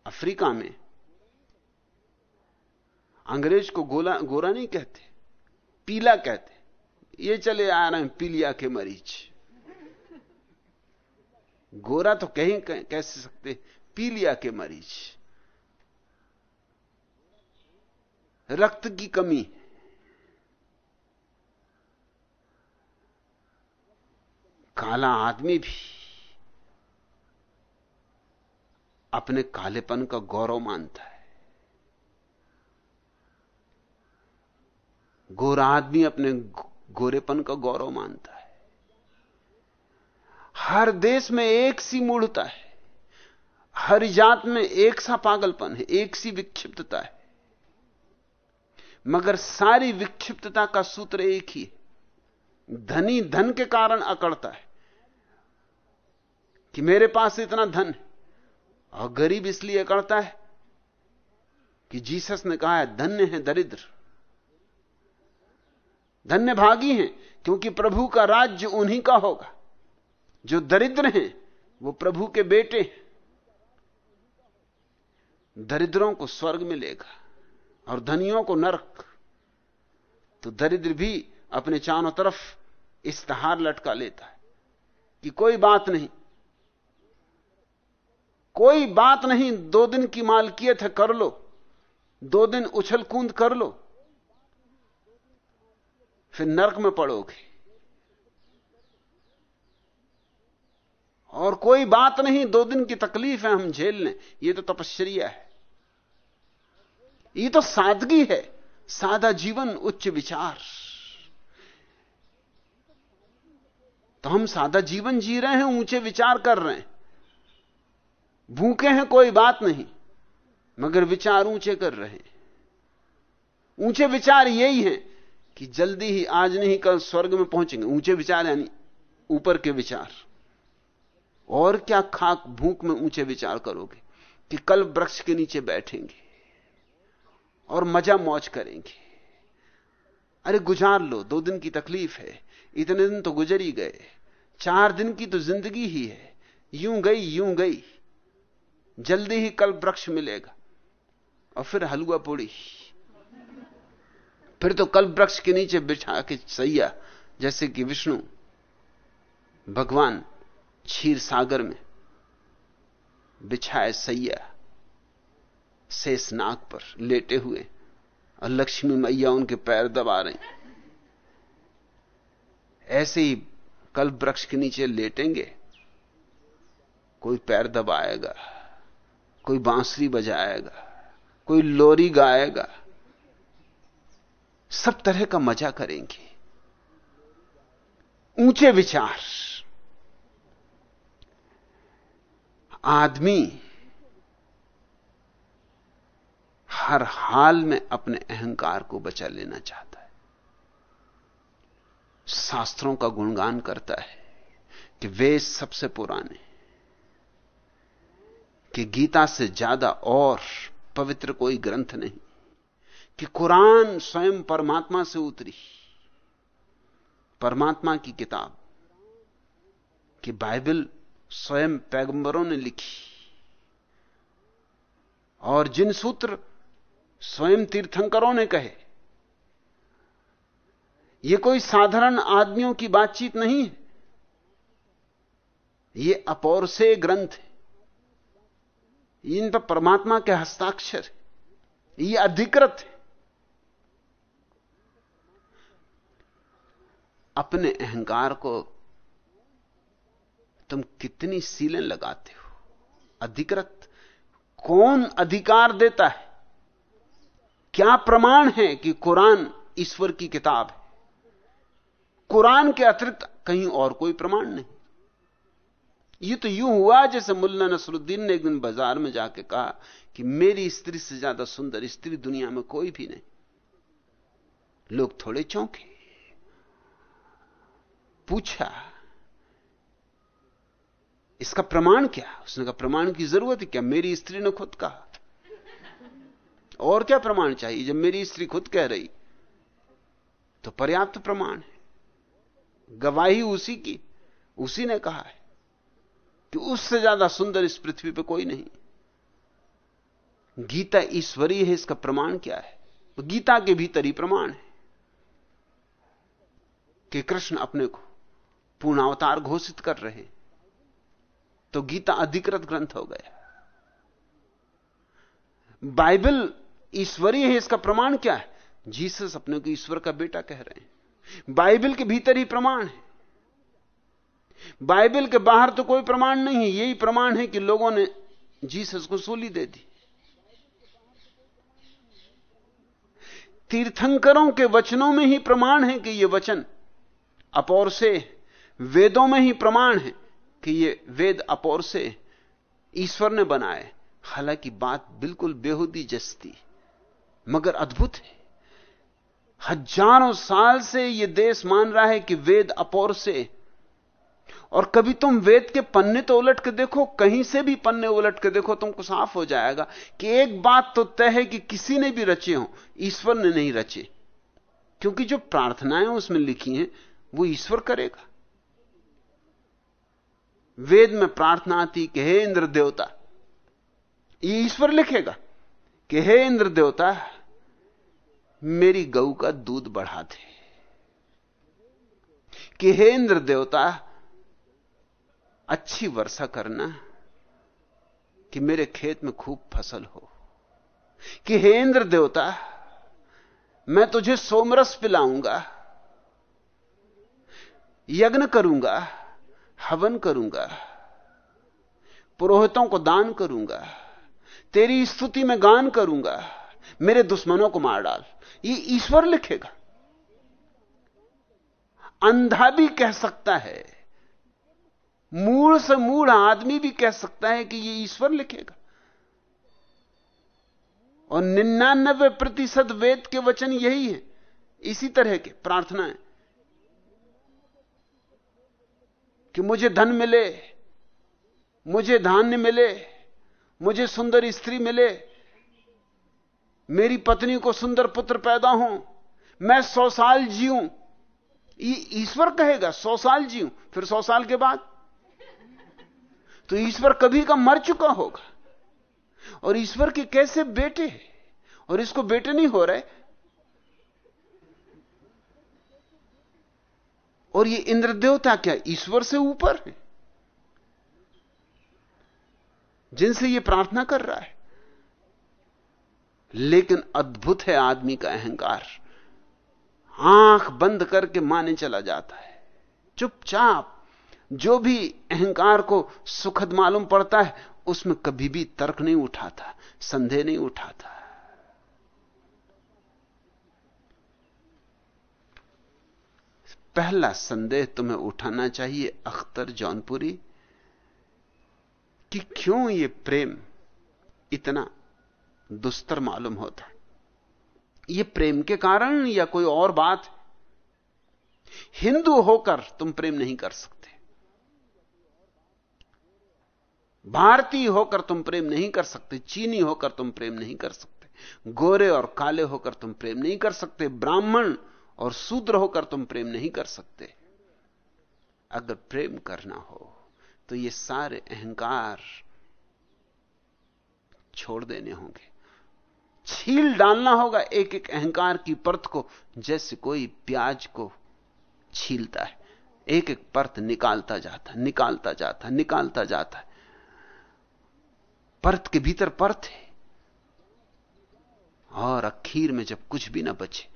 अफ्रीका में अंग्रेज़ को गोला, गोरा नहीं कहते, पीला कहते, ये चले आ रहे हैं पीलिया के मरीज़। गोरा तो कहीं कैसे सकते, पीलिया के मरीज़। रक्त की कमी। काला आदमी भी अपने कालेपन का गौरव मानता है। गोरा आदमी अपने गोरेपन का गौरव मानता है। हर देश में एक सी मूढ़ता है। हर जात में एक सा पागलपन है, एक सी विक्षिप्तता है। मगर सारी विक्षिप्तता का सूत्र एक ही है। धनी धन के कारण अकड़ता है कि मेरे पास इतना धन है और गरीब इसलिए अकड़ता है कि जीसस ने कहा है, धन्य है दरिद्र। धन्य भागी हैं, क्योंकि प्रभु का राज्य उन्हीं का होगा। जो दरिद्र हैं, वो प्रभु के बेटे दरिद्रों को स्वर्ग मिलेगा और धनियों को नरक। तो दरिद्र भी अपने चारों तरफ़ इश्तहार लटका लेता है कि कोई बात नहीं, कोई बात नहीं, दो दिन की मालकियत है, कर लो, दो दिन उछल कूद कर लो। फिर नरक में पड़ोगे। और कोई बात नहीं, दो दिन की तकलीफ़ है हम झेल लें। यह तो तपश्चर्या है। ये तो सादगी है। सादा जीवन, उच्च विचार। तो हम सादा जीवन जी रहे हैं, ऊँचे विचार कर रहे हैं। भूखे हैं, कोई बात नहीं। मगर विचार ऊँचे कर रहे हैं। ऊँचे विचार यही है कि जल्दी ही आज नहीं, कल स्वर्ग में पहुँचेंगे। ऊँचे विचार यानी ऊपर के विचार। और क्या खाक भूख में ऊँचे विचार करोगे कि कल वृक्ष के नीचे बैठेंगे और मज़ा मौज करेंगे? अरे गुजार लो, दो दिन की तकलीफ़ है। इतने दिन तो गुजर ही गए। चार दिन की तो ज़िंदगी ही है। यूँ गई यूँ गई। जल्दी ही कल वृक्ष मिलेगा। और फिर हलुआ पूड़ी। फिर तो कल वृक्ष के नीचे बिछा के सैया, जैसे कि विष्णु भगवान क्षीर सागर में बिछाए सैया शेष नाग पर लेटे हुए और लक्ष्मी मैया उनके पैर दबा रहे। ऐसे ही कल वृक्ष के नीचे लेटेंगे, कोई पैर दबाएगा, कोई बांसुरी बजाएगा, कोई लोरी गाएगा सब तरह का मज़ा करेंगे। ऊँचे विचार। आदमी हर हाल में अपने अहंकार को बचा लेना चाहता है। शास्त्रों का गुणगान करता है कि वे सबसे पुराने, कि गीता से ज़्यादा और पवित्र कोई ग्रंथ नहीं। कि कुरान स्वयं परमात्मा से उतरी। परमात्मा की किताब कि बाइबल स्वयं पैगंबरों ने लिखी। और जिन सूत्र स्वयं तीर्थंकरों ने कहे यह कोई साधारण आदमियों की बातचीत नहीं है। ये अपौर से ग्रंथ है। इन पर परमात्मा के हस्ताक्षर यह अधिकृत है। अपने अहंकार को तुम कितनी सीलें लगाते हो? अधिकृत कौन अधिकार देता है? क्या प्रमाण है कि कुरान ईश्वर की किताब है? कुरान के अतिरिक्त कहीं और कोई प्रमाण नहीं। ये तो यूँ हुआ जैसे मुल्ला नसरुद्दीन ने एक दिन बाज़ार में जाके कहा कि मेरी स्त्री से ज़्यादा सुंदर स्त्री दुनिया में कोई भी नहीं। लोग थोड़े चौंके। पूछा, इसका प्रमाण क्या? उसने कहा, प्रमाण की ज़रूरत है क्या? मेरी स्त्री ने खुद कहा। और क्या प्रमाण चाहिए? जब मेरी स्त्री खुद कह रही तो पर्याप्त प्रमाण है। गवाही उसी की, उसी ने कहा है कि उससे ज़्यादा सुंदर इस पृथ्वी पर कोई नहीं। गीता ईश्वरीय है, इसका प्रमाण क्या है? गीता के भीतर ही प्रमाण है कि कृष्ण अपने को पूर्णावतार घोषित कर रहे तो गीता अधिकृत ग्रंथ हो गया। बाइबल ईश्वरीय है, इसका प्रमाण क्या है? जीसस अपने को ईश्वर का बेटा कह रहे हैं। बाइबल के भीतर ही प्रमाण है। बाइबल के बाहर तो कोई प्रमाण नहीं है, यही प्रमाण है कि लोगों ने जीसस को सूली दे दी। तीर्थंकरों के वचनों में ही प्रमाण है कि यह वचन अपौर से वेदों में ही प्रमाण है कि ये वेद अपौर से ईश्वर ने बनाए। हालाँकि बात बिल्कुल बेहूदी जस्ती, मगर अद्भुत है। हज़ारों साल से यह देश मान रहा है कि वेद अपौर से। और कभी तुम वेद के पन्ने तो उलट के देखो, कहीं से भी पन्ने उलट के देखो, तुमको साफ़ हो जाएगा कि एक बात तो तय है कि किसी ने भी रचे हो, ईश्वर ने नहीं रचे। क्योंकि जो प्रार्थनाएँ उसमें लिखी हैं, वो ईश्वर करेगा। वेद में प्रार्थना आती कि हे इंद्र देवता, ये ईश्वर लिखेगा कि हे इंद्र देवता, मेरी गऊ का दूध बढ़ा दे। कि हे इंद्र देवता, अच्छी वर्षा करना कि मेरे खेत में खूब फ़सल हो। कि हे इंद्र देवता, मैं तुझे सोमरस पिलाऊँगा, यज्ञ करूँगा हवन करूँगा, पुरोहितों को दान करूँगा, तेरी स्तुति में गान करूँगा, मेरे दुश्मनों को मार डाल। ये ईश्वर लिखेगा। अंधा भी कह सकता है, मूल से मूल आदमी भी कह सकता है कि ये ईश्वर लिखेगा। और निन्यानबे प्रतिशत वेद के वचन यही है, इसी तरह के प्रार्थनाएँ। कि मुझे धन मिले, मुझे धान्य मिले, मुझे सुंदर स्त्री मिले, मेरी पत्नी को सुंदर पुत्र पैदा हो, मैं सौ साल जीऊं। ईश्वर कहेगा, सौ साल जीऊं, फिर सौ साल के बाद? तो ईश्वर कभी का मर चुका होगा। और ईश्वर के कैसे बेटे और इसको बेटे नहीं हो रहे और ये इंद्र देवता क्या ईश्वर से ऊपर है? जिनसे ये प्रार्थना कर रहा है। लेकिन अद्भुत है आदमी का अहंकार। आँख बंद करके माने चला जाता है। चुपचाप जो भी अहंकार को सुखद मालूम पड़ता है, उसमें कभी भी तर्क नहीं उठाता, संदेह नहीं उठाता। पहला संदेह तुम्हें उठाना चाहिए अख्तर जौनपुरी, कि क्यों ये प्रेम इतना दुस्तर मालूम होता है? ये प्रेम के कारण या कोई और बात? हिंदू होकर तुम प्रेम नहीं कर सकते। भारतीय होकर तुम प्रेम नहीं कर सकते। चीनी होकर तुम प्रेम नहीं कर सकते। गोरे और काले होकर तुम प्रेम नहीं कर सकते। ब्राह्मण और शूद्र होकर तुम प्रेम नहीं कर सकते। अगर प्रेम करना हो तो ये सारे अहंकार छोड़ देने होंगे। छील डालना होगा एक एक अहंकार की परत को, जैसे कोई प्याज को छीलता है। एक एक परत निकालता जाता निकालता जाता निकालता जाता है। परत के भीतर परत है। और अखीर में जब कुछ भी ना बचे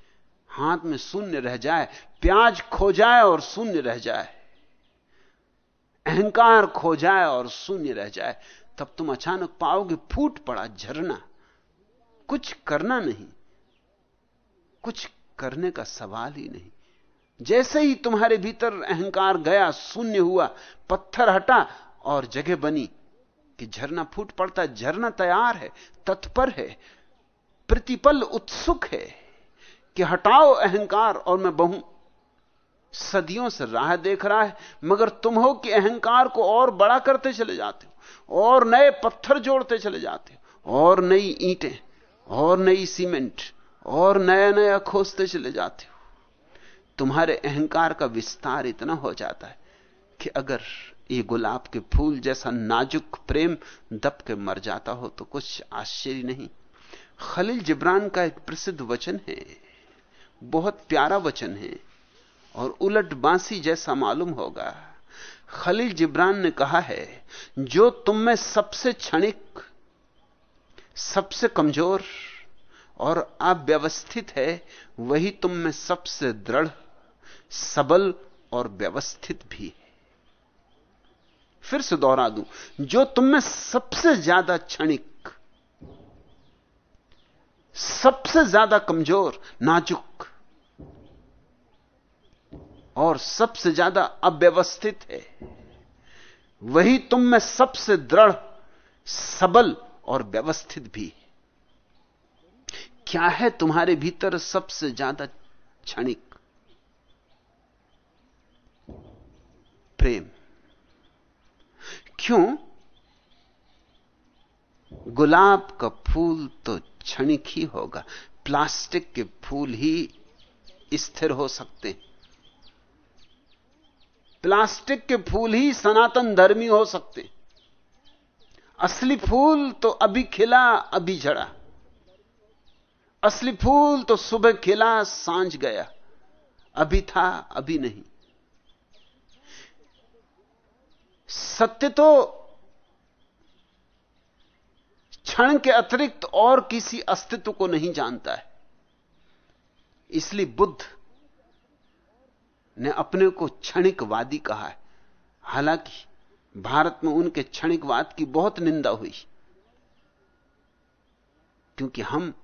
हाथ में शून्य रह जाए, प्याज खो जाए और शून्य रह जाए, अहंकार खो जाए और शून्य रह जाए, तब तुम अचानक पाओगे फूट पड़ा झरना। कुछ करना नहीं, कुछ करने का सवाल ही नहीं। जैसे ही तुम्हारे भीतर अहंकार गया, शून्य हुआ, पत्थर हटा और जगह बनी कि झरना फूट पड़ता, झरना तैयार है, तत्पर है, प्रतिपल उत्सुक है। कि हटाओ अहंकार और मैं बहूं। सदियों से राह देख रहा है, मगर तुम हो कि अहंकार को और बड़ा करते चले जाते हो, और नए पत्थर जोड़ते चले जाते हो, और नई ईंटें, और नई सीमेंट, और नया नया खोजते चले जाते हो। तुम्हारे अहंकार का विस्तार इतना हो जाता है कि अगर ये गुलाब के फूल जैसा नाजुक प्रेम दब के मर जाता हो तो कुछ आश्चर्य नहीं। खलील जिब्रान का एक प्रसिद्ध वचन है। बहुत प्यारा वचन है और उलट बांसी जैसा मालूम होगा। खलील जिब्रान ने कहा है, जो तुम में सबसे क्षणिक, सबसे कमज़ोर और अव्यवस्थित है, वही तुम में सबसे दृढ़, सबल और व्यवस्थित भी है। फिर से दोहरा दूँ, जो तुम में सबसे ज़्यादा क्षणिक, सबसे ज़्यादा कमज़ोर, नाजुक और सबसे ज़्यादा अव्यवस्थित है। वही तुम में सबसे दृढ़, सबल और व्यवस्थित भी क्या है तुम्हारे भीतर सबसे ज़्यादा क्षणिक? प्रेम। क्यों? गुलाब का फूल तो क्षणिक ही होगा। प्लास्टिक के फूल ही स्थिर हो सकते प्लास्टिक के फूल ही सनातन धर्मी हो सकते। असली फूल तो अभी खिला, अभी झड़ा। असली फूल तो सुबह खिला, साँझ गया। अभी था, अभी नहीं। सत्य तो क्षण के अतिरिक्त और किसी अस्तित्व को नहीं जानता है। इसलिए बुद्ध ने अपने को क्षणिकवादी कहा है। हालाँकि भारत में उनके क्षणिकवाद की बहुत निंदा हुई। क्योंकि हम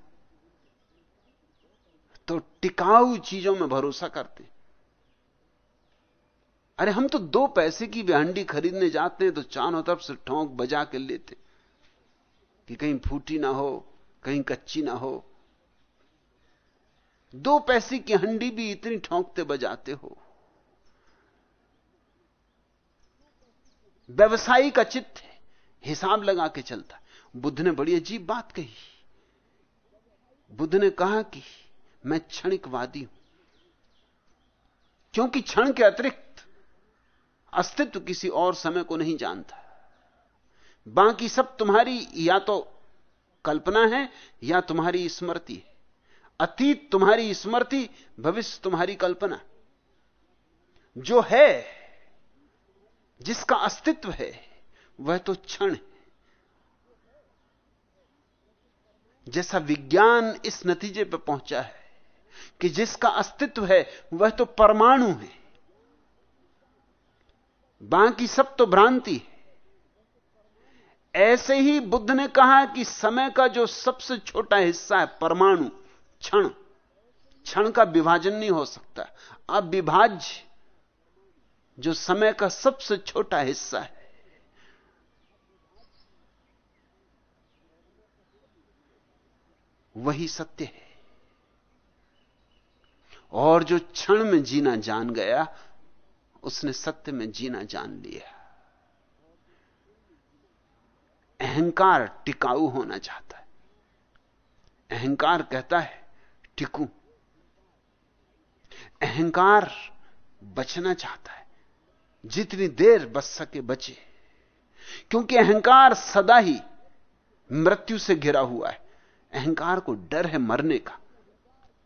तो टिकाऊ चीज़ों में भरोसा करते अरे हम तो दो पैसे की भी खरीदने जाते हैं तो चारों तरफ़ से ठोंक बजा के लेते कि कहीं फूटी ना हो, कहीं कच्ची ना हो दो पैसे की हंडी भी इतनी ठोंकते बजाते हो। व्यवसायी का चित्त हिसाब लगा के चलता। बुद्ध ने बड़ी अजीब बात कही। बुद्ध ने कहा कि मैं क्षणिकवादी हूँ, क्योंकि क्षण के अतिरिक्त अस्तित्व किसी और समय को नहीं जानता। बाकी सब तुम्हारी या तो कल्पना है या तुम्हारी स्मृति है। अतीत तुम्हारी स्मृति, भविष्य तुम्हारी कल्पना। जो है, जिसका अस्तित्व है, वह तो क्षण है। जैसा विज्ञान इस नतीजे पर पहुँचा है कि जिसका अस्तित्व है, वह तो परमाणु है। बाकी सब तो भ्रांति है। ऐसे ही बुद्ध ने कहा कि समय का जो सबसे छोटा हिस्सा है, परमाणु क्षण क्षण का विभाजन नहीं हो सकता। अब विभाज्य, जो समय का सबसे छोटा हिस्सा है, वही सत्य है। और जो क्षण में जीना जान गया, उसने सत्य में जीना जान लिया। अहंकार टिकाऊ होना चाहता है। अहंकार कहता है टिकू। अहंकार बचना चाहता है। जितनी देर बच सके बचे। क्योंकि अहंकार सदा ही मृत्यु से घिरा हुआ है। अहंकार को डर है मरने का।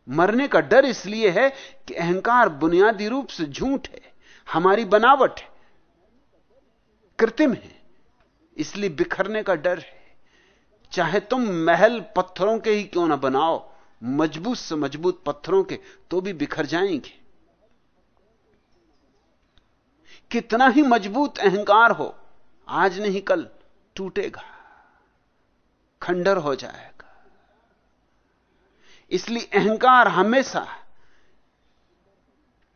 मरने का डर इसलिए है कि अहंकार बुनियादी रूप से झूठ है, हमारी बनावट है, कृत्रिम है, इसलिए बिखरने का डर है। चाहे तुम महल पत्थरों के ही क्यों ना बनाओ मज़बूत से मज़बूत पत्थरों के तो भी बिखर जाएँगे। कितना ही मज़बूत अहंकार हो, आज नहीं कल टूटेगा, खंडर हो जाएगा। इसलिए अहंकार हमेशा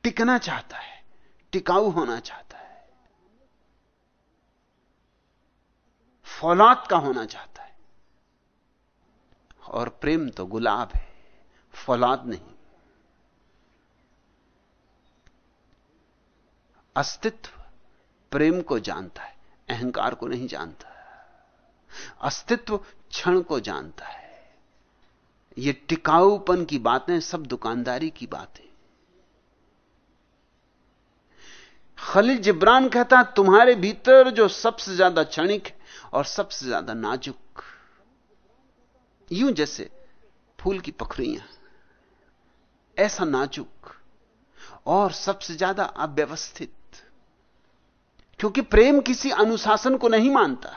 टिकना चाहता है, टिकाऊ होना चाहता है। फौलाद का होना चाहता है। और प्रेम तो गुलाब है। फौलाद नहीं। अस्तित्व प्रेम को जानता है, अहंकार को नहीं जानता। अस्तित्व क्षण को जानता है। ये टिकाऊपन की बातें सब दुकानदारी की बातें। खलील जिब्रान कहता तुम्हारे भीतर जो सबसे ज़्यादा क्षणिक और सबसे ज़्यादा नाजुक, यूँ जैसे फूल की पखरियाँ। ऐसा नाजुक और सबसे ज़्यादा अव्यवस्थित। क्योंकि प्रेम किसी अनुशासन को नहीं मानता।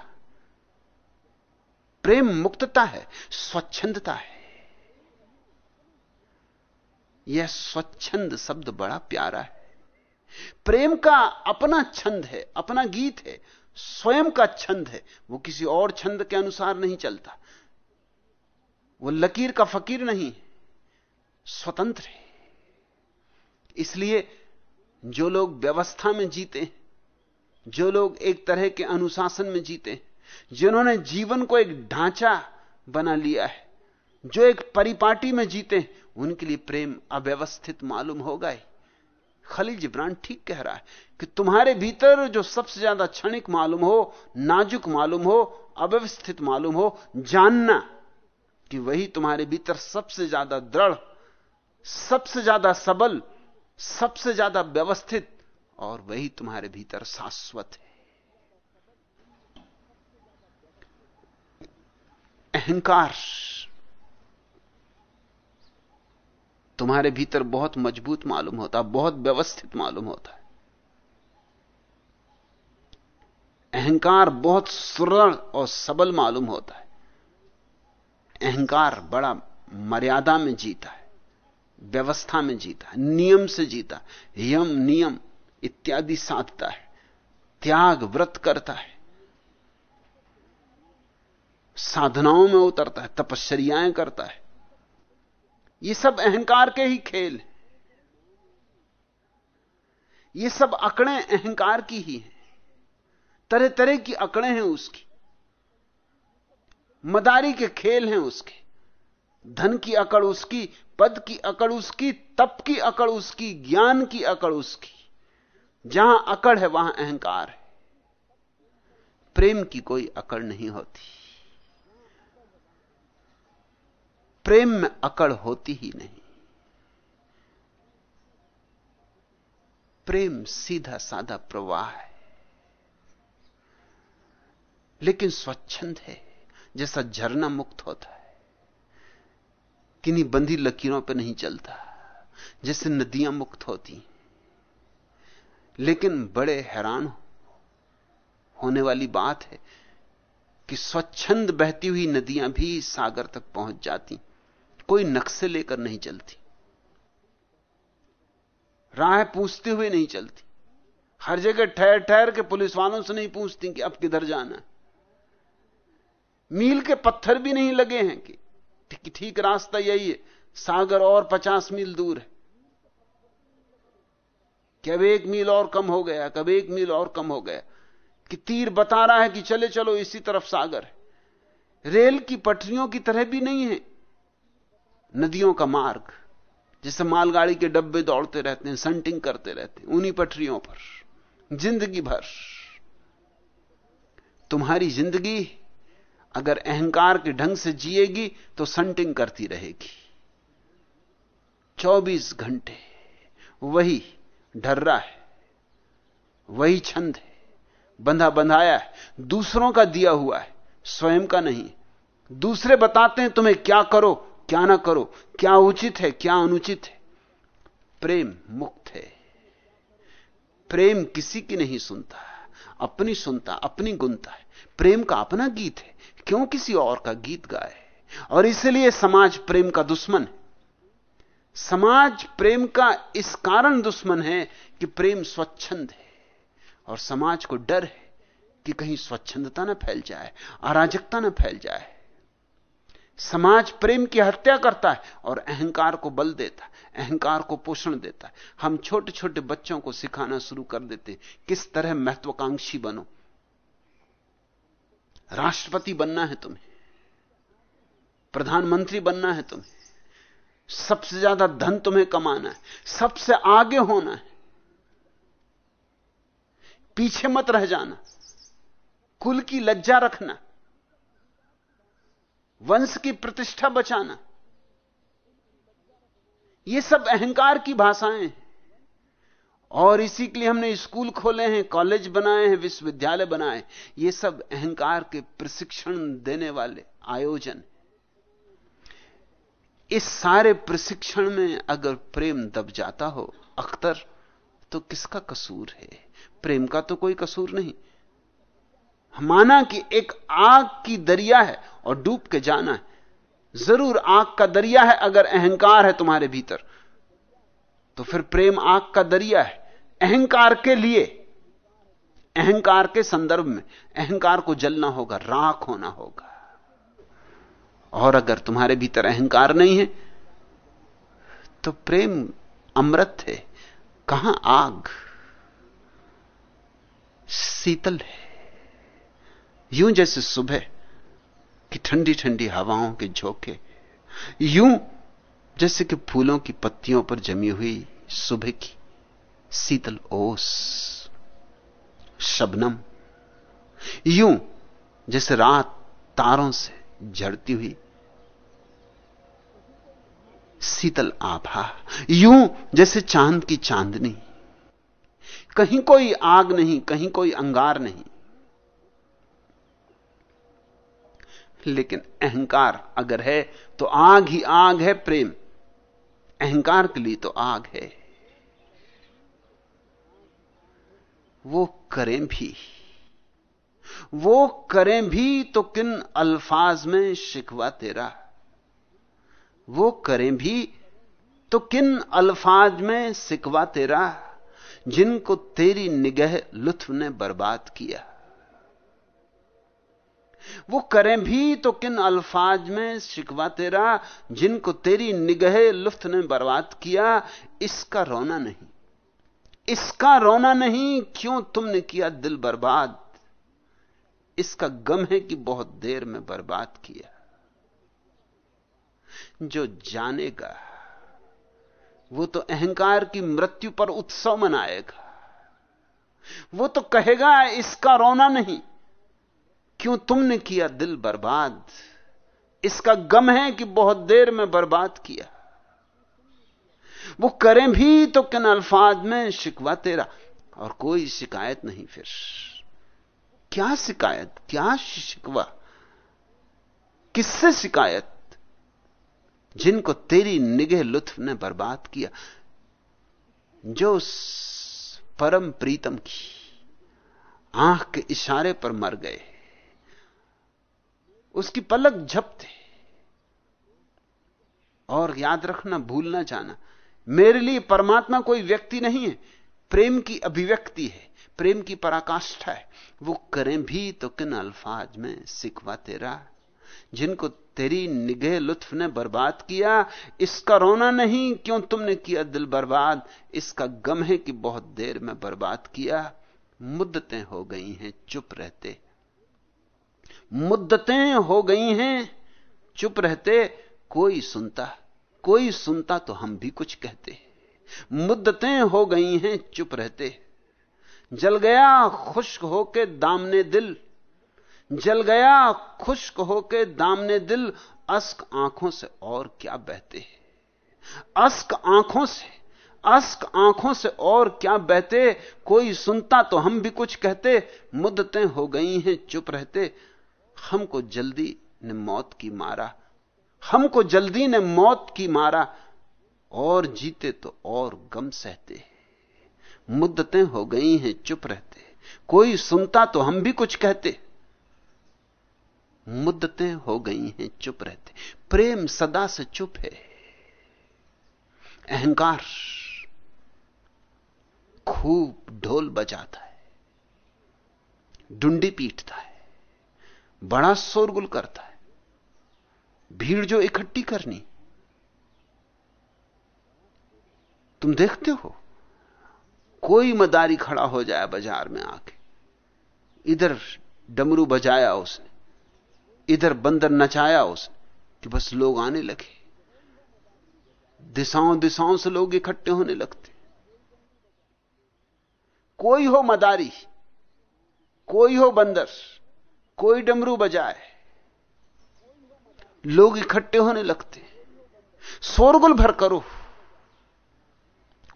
प्रेम मुक्तता है, स्वच्छंदता है। यह स्वच्छंद शब्द बड़ा प्यारा है। प्रेम का अपना छंद है, अपना गीत है, स्वयं का छंद है। वो किसी और छंद के अनुसार नहीं चलता। वो लकीर का फकीर नहीं स्वतंत्र है। इसलिए जो लोग व्यवस्था में जीते, जो लोग एक तरह के अनुशासन में जीते, जिन्होंने जीवन को एक ढांचा बना लिया है, जो एक परिपाटी में जीते, उनके लिए प्रेम अव्यवस्थित मालूम होगा ही। खलील जिब्रान ठीक कह रहा है कि तुम्हारे भीतर जो सबसे ज़्यादा क्षणिक मालूम हो, नाजुक मालूम हो, अव्यवस्थित मालूम हो, जानना कि वही तुम्हारे भीतर सबसे ज़्यादा दृढ़ सबसे ज़्यादा सबल, सबसे ज़्यादा व्यवस्थित, और वही तुम्हारे भीतर शाश्वत है। अहंकार तुम्हारे भीतर बहुत मज़बूत मालूम होता, बहुत व्यवस्थित मालूम होता है। अहंकार बहुत सुरल और सबल मालूम होता है। अहंकार बड़ा मर्यादा में जीता है। व्यवस्था में जीता नियम से जीता यम, नियम इत्यादि साधता है, त्याग व्रत करता है, साधनाओं में उतरता है, तपश्चर्याएँ करता है। ये सब अहंकार के ही खेल ये सब अकड़े अहंकार की ही हैं। तरह तरह की अकड़े हैं उसकी। मदारी के खेल हैं उसके। धन की अकड़ उसकी, पद की अकड़ उसकी, तप की अकड़ उसकी, ज्ञान की अकड़ उसकी। जहाँ अकड़ है, वहाँ अहंकार है। प्रेम की कोई अकड़ नहीं होती। प्रेम में अकड़ होती ही नहीं। प्रेम सीधा साधा प्रवाह है। लेकिन स्वच्छंद है, जैसा झरना मुक्त होता है। किन्हीं बंधी लकीरों पर नहीं चलता, जिससे नदियाँ मुक्त होती। लेकिन बड़े हैरान होने वाली बात है कि स्वच्छंद बहती हुई नदियाँ भी सागर तक पहुँच जाती, कोई नक्शे लेकर नहीं चलती। राह पूछते हुए नहीं चलती। हर जगह ठहर ठहर के पुलिस वालों से नहीं पूछती कि अब किधर जाना मील के पत्थर भी नहीं लगे हैं कि ठीक रास्ता यही है। सागर और पचास मील दूर है। कब एक मील और कम हो गया, कब एक मील और कम हो गया। कि तीर बता रहा है कि चले चलो, इसी तरफ़ सागर है। रेल की पटरियों की तरह भी नहीं है। नदियों का मार्ग जिससे मालगाड़ी के डब्बे दौड़ते रहते हैं संटिंग करते रहते हैं, उन्हीं पटरियों पर। ज़िंदगी भर। तुम्हारी ज़िंदगी अगर अहंकार के ढंग से जिएगी तो संटिंग करती रहेगी। 24 घंटे, वही ढर्रा है, वही छंद है, बंधा बंधाया है, दूसरों का दिया हुआ है, स्वयं का नहीं। दूसरे बताते हैं, तुम्हें क्या करो, क्या ना करो, क्या उचित है, क्या अनुचित है? प्रेम मुक्त है। प्रेम किसी की नहीं सुनता। अपनी सुनता, अपनी गुनता है। प्रेम का अपना गीत है। क्यों किसी और का गीत गाए? और इसलिए समाज प्रेम का दुश्मन है। समाज प्रेम का इस कारण दुश्मन है कि प्रेम स्वच्छंद है। और समाज को डर है कि कहीं स्वच्छंदता ना फैल जाए, अराजकता ना फैल जाए। समाज प्रेम की हत्या करता है और अहंकार को बल देता है, अहंकार को पोषण देता है। हम छोटे छोटे बच्चों को सिखाना शुरू कर देते हैं, किस तरह महत्वाकांक्षी बनो। राष्ट्रपति बनना है तुम्हें, प्रधानमंत्री बनना है तुम्हें, सबसे ज़्यादा धन तुम्हें कमाना है, सबसे आगे होना है। पीछे मत रह जाना, कुल की लज्जा रखना। वंश की प्रतिष्ठा बचाना। ये सब अहंकार की भाषाएँ हैं। और इसी के लिए हमने स्कूल खोले हैं, कॉलेज बनाए हैं, विश्वविद्यालय बनाए ये सब अहंकार के प्रशिक्षण देने वाले आयोजन। इस सारे प्रशिक्षण में अगर प्रेम दब जाता हो, अख्तर तो किसका कसूर है? प्रेम का तो कोई कसूर नहीं। माना कि एक आग की दरिया है और डूब के जाना है। ज़रूर आग का दरिया है, अगर अहंकार है तुम्हारे भीतर। तो फिर प्रेम आग का दरिया है। अहंकार के लिए, अहंकार के संदर्भ में, अहंकार को जलना होगा, राख होना होगा। और अगर तुम्हारे भीतर अहंकार नहीं है तो प्रेम अमृत है। कहाँ आग? शीतल है। यूँ जैसे सुबह की ठंडी ठंडी हवाओं के झोंके, यूँ जैसे कि फूलों की पत्तियों पर जमी हुई सुबह की शीतल ओस, शबनम, यूँ जैसे रात तारों से झड़ती हुई शीतल आभा, यूँ जैसे चाँद की चांदनी। कहीं कोई आग नहीं, कहीं कोई अंगार नहीं। लेकिन अहंकार अगर है तो आग ही आग है प्रेम। अहंकार के लिए तो आग है। वो करें भी। वो करें भी तो किन अल्फाज में शिकवा तेरा। वो करें भी तो किन अल्फाज में सिकवा तेरा, जिनको तेरी निगह लुत्फ ने बर्बाद किया। वो करें भी तो किन अल्फाज में शिकवा तेरा, जिनको तेरी निगह लुफ्त ने बर्बाद किया, इसका रोना नहीं। इसका रोना नहीं, क्यों तुमने किया दिल बर्बाद? इसका गम है कि बहुत देर में बर्बाद किया। जो जानेगा, वो तो अहंकार की मृत्यु पर उत्सव मनाएगा। वो तो कहेगा, इसका रोना नहीं। क्यों तुमने किया दिल बर्बाद? इसका गम है कि बहुत देर में बर्बाद किया। वो करें भी तो किन अल्फाज में शिकवा तेरा, और कोई शिकायत नहीं फिर। क्या शिकायत? क्या शिकवा? किससे शिकायत? जिनको तेरी निगह लुत्फ ने बर्बाद किया। जो परम प्रीतम की आँख के इशारे पर मर गए। उसकी पलक झपते। और याद रखना भूलना जाना। मेरे लिए परमात्मा कोई व्यक्ति नहीं है, प्रेम की अभिव्यक्ति है, प्रेम की पराकाष्ठा है। वो करें भी तो किन अल्फाज में सिखवा तेरा। जिनको तेरी निगह लुत्फ ने बर्बाद किया, इसका रोना नहीं, क्यों तुमने किया दिल बर्बाद? इसका गम है कि बहुत देर में बर्बाद किया। मुद्दतें हो गई हैं, चुप रहते। मुद्दतें हो गई हैं, चुप रहते, कोई सुनता कोई सुनता तो हम भी कुछ कहते। मुद्दतें हो गई हैं, चुप रहते। जल गया, खुश्क होके दामने दिल। जल गया, खुश्क होके दामने दिल, अस्क आँखों से और क्या बहते। अस्क आँखों से, अस्क आँखों से और क्या बहते। कोई सुनता तो हम भी कुछ कहते। मुद्दतें हो गई हैं, चुप रहते। हमको जल्दी ने मौत की मारा, हमको जल्दी ने मौत की मारा, और जीते तो और गम सहते मुद्दतें हो गई हैं, चुप रहते कोई सुनता तो हम भी कुछ कहते। मुद्दतें हो गई हैं, चुप रहते प्रेम सदा से चुप है। अहंकार खूब ढोल बजाता है, डुंडी पीटता है। बड़ा शोरगुल करता है। भीड़ जो इकट्ठी करनी। तुम देखते हो, कोई मदारी खड़ा हो जाए बाज़ार में आके। इधर डमरू बजाया उसने, इधर बंदर नचाया उसने, कि बस लोग आने लगे। दिशाओं दिशाओं से लोग इकट्ठे होने लगते। कोई हो मदारी, कोई हो बंदर कोई डमरू बजाए। लोग इकट्ठे होने लगते। शोरगुल भर करो।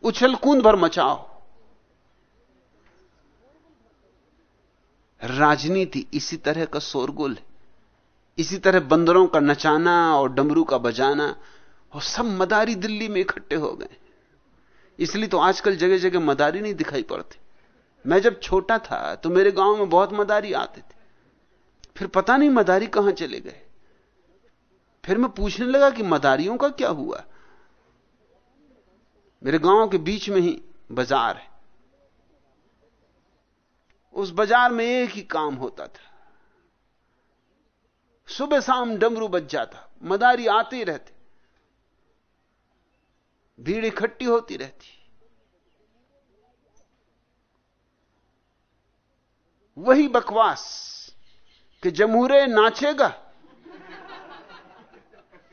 उछल कूद भर मचाओ। राजनीति इसी तरह का शोरगुल इसी तरह बंदरों का नचाना और डमरू का बजाना और सब मदारी दिल्ली में इकट्ठे हो गए। इसलिए तो आजकल जगह जगह मदारी नहीं दिखाई पड़ती। मैं जब छोटा था तो मेरे गाँव में बहुत मदारी आते थे। फिर पता नहीं मदारी कहाँ चले गए। फिर मैं पूछने लगा कि मदारियों का क्या हुआ? मेरे गाँव के बीच में ही बाज़ार है। उस बाज़ार में एक ही काम होता था। सुबह शाम डमरू बज जाता, मदारी आते ही रहते। भीड़ इकट्ठी होती रहती। वही बकवास कि जमूरे नाचेगा।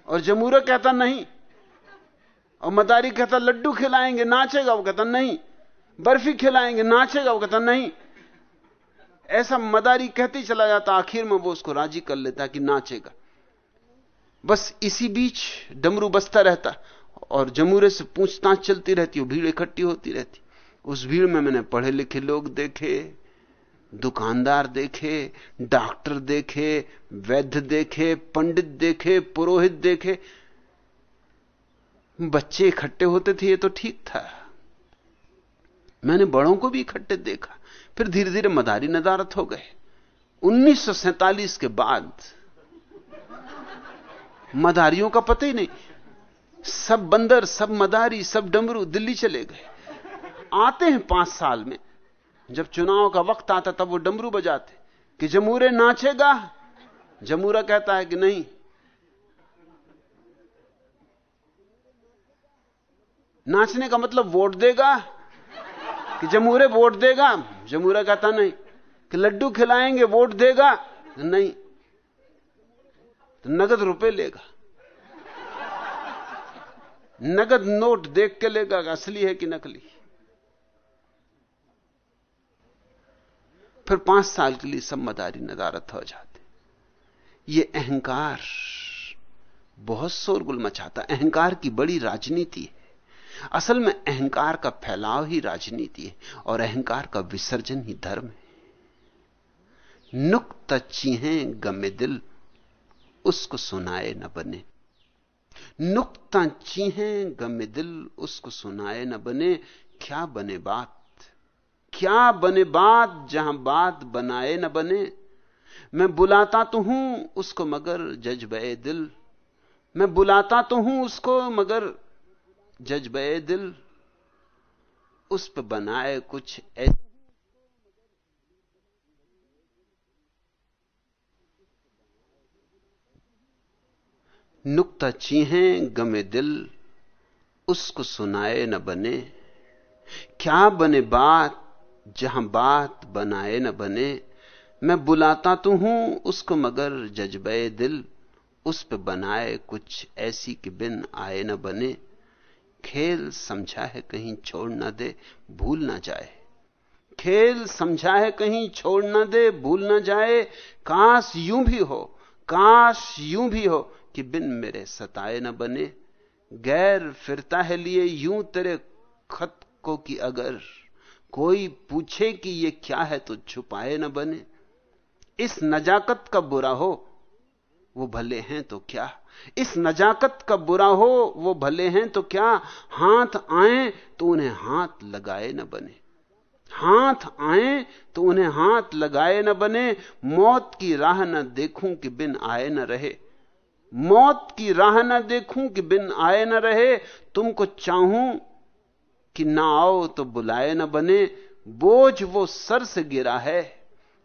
और जमूरा कहता नहीं। और मदारी कहता, लड्डू खिलाएँगे, नाचेगा, वो कहता नहीं। बर्फ़ी खिलाएँगे, नाचेगा, वो कहता नहीं। ऐसा मदारी कहते चला जाता, आखिर में वो उसको राज़ी कर लेता कि नाचेगा। बस इसी बीच डमरू बसता रहता, और जमूरे से पूछताछ चलती रहती भीड़ इकट्ठी होती रहती। उस भीड़ में मैंने पढ़े लिखे लोग देखे। दुकानदार देखे, डॉक्टर देखे, वैद्य देखे, पंडित देखे, पुरोहित देखे। बच्चे इकट्ठे होते थे, ये तो ठीक था। मैंने बड़ों को भी इकट्ठे देखा। फिर धीरे धीरे मदारी नदारत हो गए। 1947 के बाद मदारियों का पता ही नहीं। सब बंदर, सब मदारी, सब डमरू दिल्ली चले गए। आते हैं पाँच साल में। जब चुनाव का वक्त आता तब वो डमरू बजाते कि जमूरे नाचेगा। जमूरा कहता है कि नहीं। नाचने का मतलब वोट देगा, कि जमूरे वोट देगा। जमूरा कहता नहीं, कि लड्डू खिलाएँगे वोट देगा। नहीं तो नगद रुपए लेगा। नगद नोट देख के लेगा असली है कि नकली। फिर पाँच साल के लिए सब मदारी नदारत हो जाते। ये अहंकार बहुत शोरगुल मचाता। अहंकार की बड़ी राजनीति है। असल में अहंकार का फैलाव ही राजनीति है और अहंकार का विसर्जन ही धर्म है। नुक्त चीहें गमे दिल, उसको सुनाए न बने। नुक्ता चीहें गमे दिल, उसको सुनाए न बने। क्या बने बात? क्या बने बात जहाँ बात बनाए न बने? मैं बुलाता तो हूँ उसको मगर जज्बे दिल। मैं बुलाता तो हूँ उसको मगर जज्बे दिल। उस पर बनाए कुछ ऐसे। नुक्ता चीहें गमे दिल, उसको सुनाए न बने। क्या बने बात जहाँ बात बनाए न बने, मैं बुलाता तो हूँ उसको मगर जज्बे दिल उस पे बनाए कुछ ऐसी कि बिन आए न बने। खेल समझा है कहीं छोड़ ना दे, भूल ना जाए। खेल समझा है कहीं छोड़ ना दे, भूल ना जाए। काश यूँ भी हो, काश यूँ भी हो कि बिन मेरे सताए न बने। गैर फिरता है लिए यूँ तेरे खत को कि अगर कोई पूछे कि ये क्या है तो छुपाए न बने। इस नजाकत का बुरा हो, वो भले हैं तो क्या? इस नजाकत का बुरा हो, वो भले हैं तो क्या? हाथ आए तो उन्हें हाथ लगाए न बने। हाथ आए तो उन्हें हाथ लगाए न बने। मौत की राह न देखूँ कि बिन आए न रहे। मौत की राह न देखूँ कि बिन आए न रहे। तुमको चाहूँ कि ना आओ तो बुलाए न बने, बोझ वो सर से गिरा है,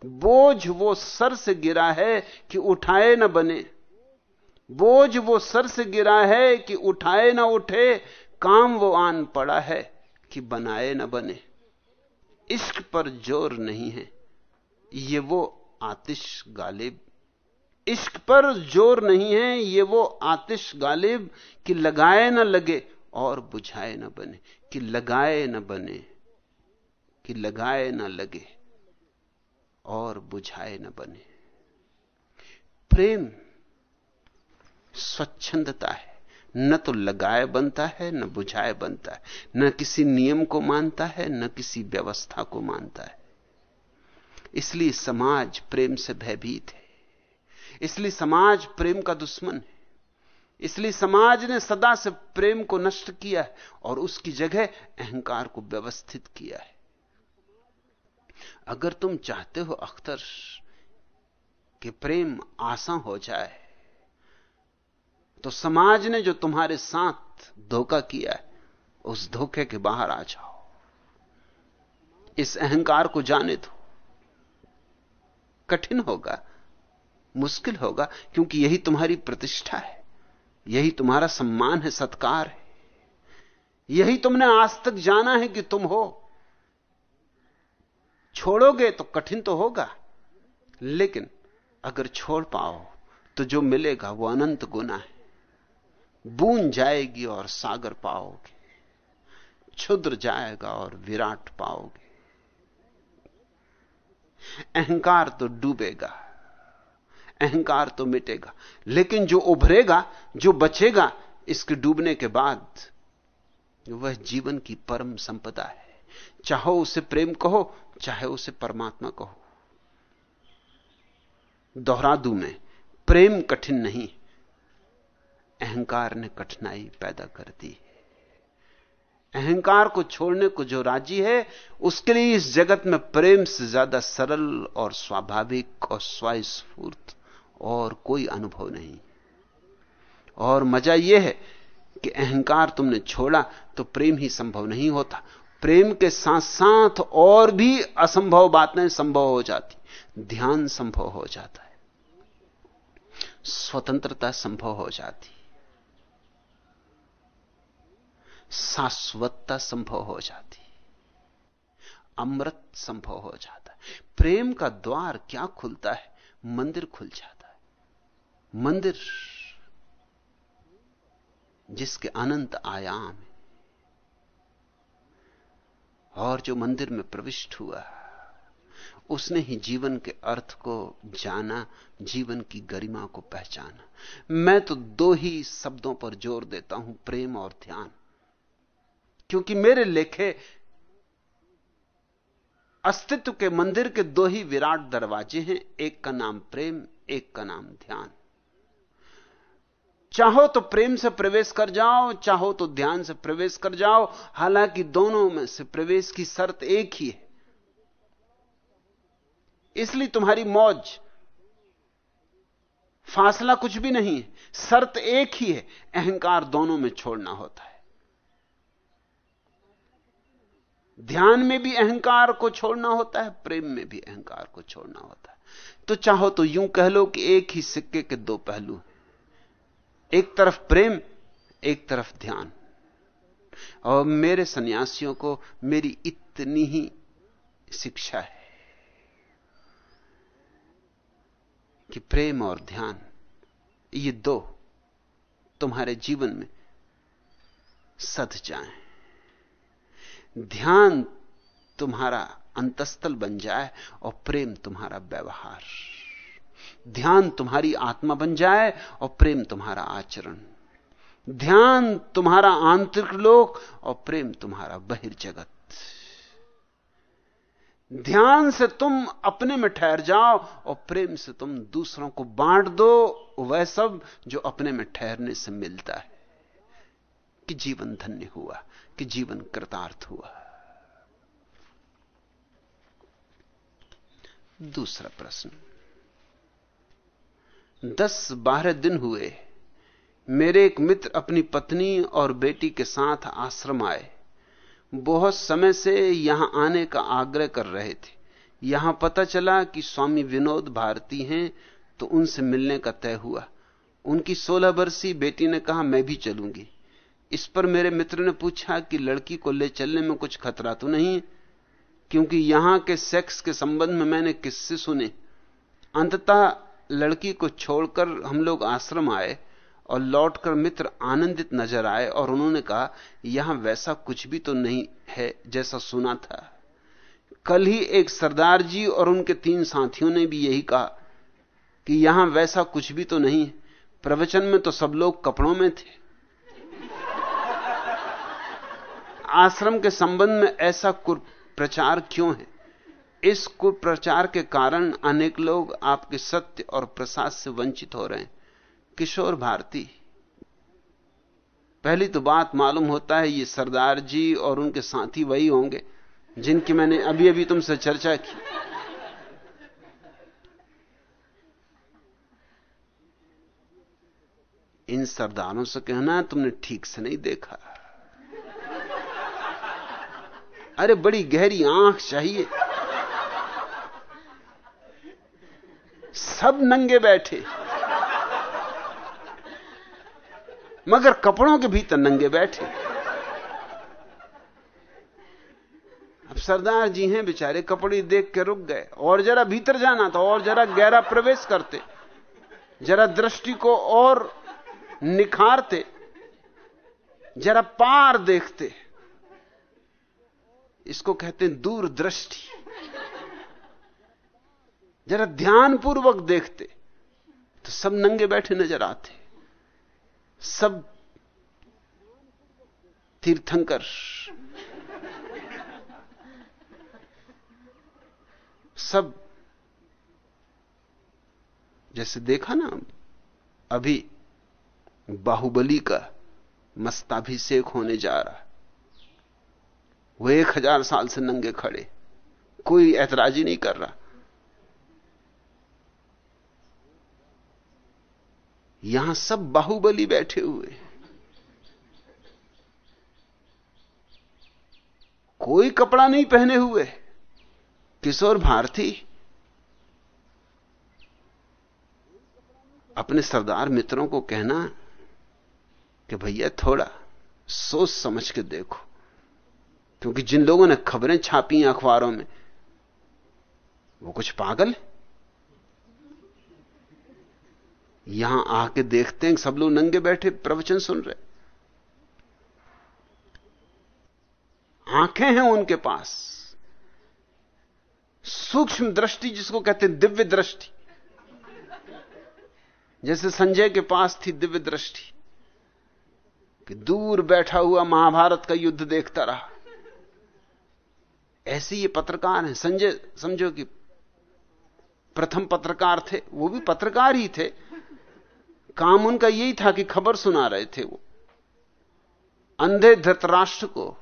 बोझ वो सर से गिरा है कि उठाए न बने, बोझ वो सर से गिरा है कि उठाए ना उठे, काम वो आन पड़ा है कि बनाए ना बने। इश्क पर ज़ोर नहीं है, ये वो आतिश गालिब। इश्क पर ज़ोर नहीं है, ये वो आतिश गालिब कि लगाए ना लगे और बुझाए ना बने। कि लगाए न बने, कि लगाए न लगे और बुझाए न बने। प्रेम स्वच्छंदता है। न तो लगाए बनता है, न बुझाए बनता है। न किसी नियम को मानता है, न किसी व्यवस्था को मानता है। इसलिए समाज प्रेम से भयभीत है। इसलिए समाज प्रेम का दुश्मन है। इसलिए समाज ने सदा से प्रेम को नष्ट किया है और उसकी जगह अहंकार को व्यवस्थित किया है। अगर तुम चाहते हो, अख्तर, कि प्रेम आसान हो जाए तो समाज ने जो तुम्हारे साथ धोखा किया है, उस धोखे के बाहर आ जाओ। इस अहंकार को जाने दो। कठिन होगा, मुश्किल होगा, क्योंकि यही तुम्हारी प्रतिष्ठा है। यही तुम्हारा सम्मान है, सत्कार है। यही तुमने आज तक जाना है कि तुम हो। छोड़ोगे तो कठिन तो होगा, लेकिन अगर छोड़ पाओ तो जो मिलेगा वो अनंत गुना है। बूंद जाएगी और सागर पाओगे, क्षुद्र जाएगा और विराट पाओगे। अहंकार तो डूबेगा। अहंकार तो मिटेगा। लेकिन जो उभरेगा, जो बचेगा, इसके डूबने के बाद वह जीवन की परम संपदा है। चाहो उसे प्रेम कहो, चाहे उसे परमात्मा कहो। दोहरा दू मैं, प्रेम कठिन नहीं, अहंकार ने कठिनाई पैदा कर दी अहंकार को छोड़ने को जो राज़ी है, उसके लिए इस जगत में प्रेम से ज़्यादा सरल और स्वाभाविक और स्वस्फूर्त और कोई अनुभव नहीं। और मज़ा यह है कि अहंकार तुमने छोड़ा तो प्रेम ही संभव नहीं होता। प्रेम के साथ साथ और भी असंभव बातें संभव हो जाती। ध्यान संभव हो जाता है। स्वतंत्रता संभव हो जाती। शाश्वतता संभव हो जाती। अमृत संभव हो जाता। प्रेम का द्वार क्या खुलता है? मंदिर खुल जाता। मंदिर जिसके अनंत आयाम है। और जो मंदिर में प्रविष्ट हुआ, उसने ही जीवन के अर्थ को जाना, जीवन की गरिमा को पहचाना। मैं तो दो ही शब्दों पर ज़ोर देता हूँ, प्रेम और ध्यान। क्योंकि मेरे लेखे अस्तित्व के मंदिर के दो ही विराट दरवाजे हैं, एक का नाम प्रेम, एक का नाम ध्यान। चाहो तो प्रेम से प्रवेश कर जाओ, चाहो तो ध्यान से प्रवेश कर जाओ। हालाँकि दोनों में से प्रवेश की शर्त एक ही है। इसलिए तुम्हारी मौज, फासला कुछ भी नहीं है, शर्त एक ही है, अहंकार दोनों में छोड़ना होता है। ध्यान में भी अहंकार को छोड़ना होता है, प्रेम में भी अहंकार को छोड़ना होता है। तो चाहो तो यूँ कह लो कि एक ही सिक्के के दो पहलू हैं। एक तरफ़ प्रेम, एक तरफ़ ध्यान। और मेरे सन्यासियों को मेरी इतनी ही शिक्षा है कि प्रेम और ध्यान, ये दो तुम्हारे जीवन में सद जाए। ध्यान तुम्हारा अंतस्थल बन जाए और प्रेम तुम्हारा व्यवहार। ध्यान तुम्हारी आत्मा बन जाए और प्रेम तुम्हारा आचरण। ध्यान तुम्हारा आंतरिक लोक और प्रेम तुम्हारा बहिर्जगत। ध्यान से तुम अपने में ठहर जाओ और प्रेम से तुम दूसरों को बांट दो, वह सब जो अपने में ठहरने से मिलता है। कि जीवन धन्य हुआ, कि जीवन कृतार्थ हुआ। दूसरा प्रश्न। दस बारह दिन हुए, मेरे एक मित्र अपनी पत्नी और बेटी के साथ आश्रम आए। बहुत समय से यहाँ आने का आग्रह कर रहे थे। यहाँ पता चला कि स्वामी विनोद भारती हैं तो उनसे मिलने का तय हुआ। उनकी सोलह वर्षीय बेटी ने कहा, मैं भी चलूँगी। इस पर मेरे मित्र ने पूछा कि लड़की को ले चलने में कुछ खतरा तो नहीं? क्योंकि यहाँ के सेक्स के संबंध में मैंने किससे सुने। अंततः लड़की को छोड़कर हम लोग आश्रम आए और लौटकर मित्र आनंदित नज़र आए और उन्होंने कहा, यहाँ वैसा कुछ भी तो नहीं है जैसा सुना था। कल ही एक सरदार जी और उनके तीन साथियों ने भी यही कहा कि यहाँ वैसा कुछ भी तो नहीं प्रवचन में तो सब लोग कपड़ों में थे। आश्रम के संबंध में ऐसा प्रचार क्यों है? इस कुप्रचार के कारण अनेक लोग आपके सत्य और प्रसाद से वंचित हो रहे हैं। किशोर भारती। पहली तो बात मालूम होता है ये सरदार जी और उनके साथी वही होंगे, जिनकी मैंने अभी अभी तुमसे चर्चा की। इन सरदारों से कहना तुमने ठीक से नहीं देखा। अरे बड़ी गहरी आँख चाहिए। सब नंगे बैठे। मगर कपड़ों के भीतर नंगे बैठे। अब सरदार जी हैं बेचारे, कपड़े देख के रुक गए। और जरा भीतर जाना था, और जरा गहरा प्रवेश करते। जरा दृष्टि को और निखारते। जरा पार देखते। इसको कहते हैं दूरदृष्टि। जरा ध्यानपूर्वक देखते तो सब नंगे बैठे नज़र आते। सब तीर्थंकर, सब जैसे देखा ना, अभी बाहुबली का मस्ताभिषेक होने जा रहा। वो एक हज़ार साल से नंगे खड़े, कोई ऐतराजी नहीं कर रहा। यहाँ सब बाहुबली बैठे हुए कोई कपड़ा नहीं पहने हुए। किशोर भारती अपने सरदार मित्रों को कहना कि भैया थोड़ा सोच समझ के देखो। क्योंकि जिन लोगों ने खबरें छापी अखबारों में, वो कुछ पागल है? यहाँ आके देखते हैं सब लोग नंगे बैठे, प्रवचन सुन रहे। आँखें हैं उनके पास। सूक्ष्म दृष्टि जिसको कहते हैं, दिव्य दृष्टि। जैसे संजय के पास थी दिव्य दृष्टि, कि दूर बैठा हुआ महाभारत का युद्ध देखता रहा। ऐसे ये पत्रकार हैं। संजय, समझो कि प्रथम पत्रकार थे, वो भी पत्रकार ही थे। काम उनका यही था कि खबर सुना रहे थे वो। अंधे धृतराष्ट्र को।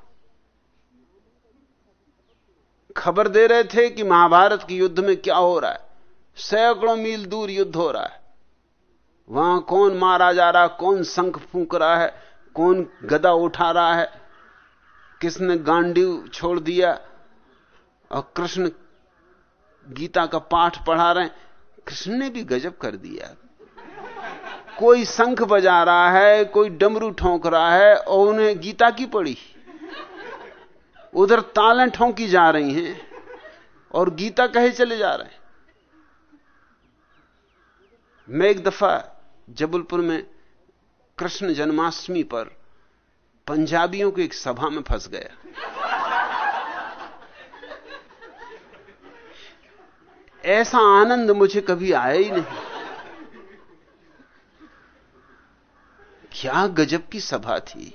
खबर दे रहे थे कि महाभारत के युद्ध में क्या हो रहा है। सैकड़ों मील दूर युद्ध हो रहा है। वहाँ कौन मारा जा रहा है कौन शंख फूंक रहा है, कौन गदा उठा रहा है, किसने गांडी छोड़ दिया, और कृष्ण गीता का पाठ पढ़ा रहे कृष्ण ने भी गजब कर दिया। कोई शंख बजा रहा है, कोई डमरू ठोंक रहा है और उन्हें गीता की पड़ी उधर तालें ठोंकी जा रही हैं और गीता कहे चले जा रहे हैं। मैं एक दफ़ा जबलपुर में कृष्ण जन्माष्टमी पर पंजाबियों की एक सभा में फंस गया। ऐसा आनंद मुझे कभी आया ही नहीं। क्या गजब की सभा थी।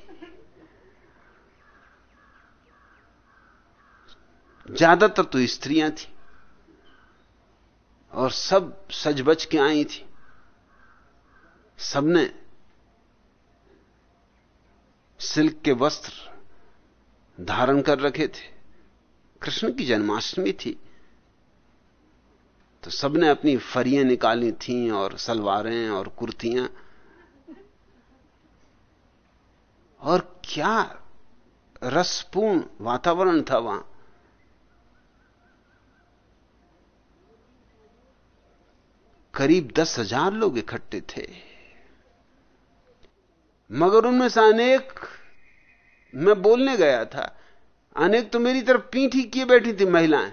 ज़्यादातर तो स्त्रियाँ थी और सब सजबज के आई थी। सबने सिल्क के वस्त्र धारण कर रखे थे। कृष्ण की जन्माष्टमी थी। तो सबने अपनी फरियाँ निकाली थीं और सलवारें और कुर्तियाँ और क्या रसपूर्ण वातावरण था वहाँ? करीब दस हज़ार लोग इकट्ठे थे। मगर उनमें से अनेक मैं बोलने गया था, अनेक तो मेरी तरफ़ पीठ ही किए बैठी थी महिलाएँ।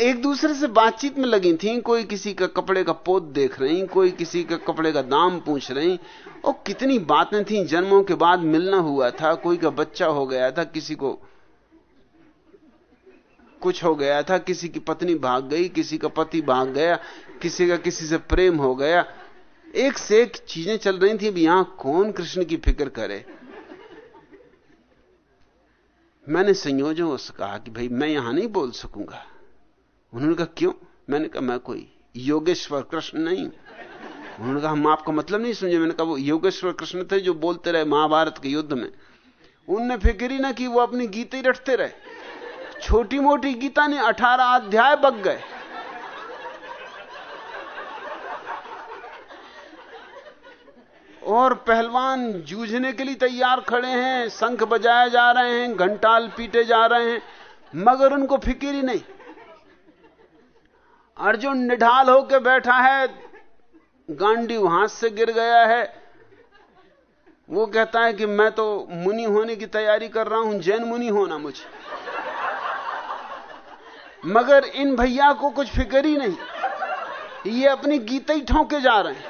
एक दूसरे से बातचीत में लगी थी, कोई किसी का कपड़े का पोत देख रही, कोई किसी का कपड़े का दाम पूछ रही, और कितनी बातें थी, जन्मों के बाद मिलना हुआ था, कोई का बच्चा हो गया था, किसी को कुछ हो गया था, किसी की पत्नी भाग गई, किसी का पति भाग गया, किसी का किसी से प्रेम हो गया। एक से एक चीज़ें चल रही थी यहाँ कौन कृष्ण की फ़िक्र करे? मैंने संयोजों से कहा कि भाई, मैं यहाँ नहीं बोल सकूँगा। उन्होंने कहा, क्यों? मैंने कहा, मैं कोई योगेश्वर कृष्ण नहीं उन्होंने कहा, हम आपका मतलब नहीं समझे। मैंने कहा, वो योगेश्वर कृष्ण थे जो बोलते रहे महाभारत के युद्ध में। उनने फ़िक्र ही ना कि, वो अपनी गीते रटते रहे। छोटी मोटी गीता ने अठारह अध्याय बग गए। और पहलवान जूझने के लिए तैयार खड़े हैं, शंख बजाए जा रहे हैं, घंटाल पीटे जा रहे हैं, मगर उनको फ़िक्र ही नहीं। अर्जुन निढाल होकर बैठा है। गांडी हाथ से गिर गया है। वो कहता है कि मैं तो मुनि होने की तैयारी कर रहा हूँ, जैन मुनि होना मुझे। मगर इन भैया को कुछ फ़िक्र ही नहीं। ये अपनी गीता ही ठोंके जा रहे हैं।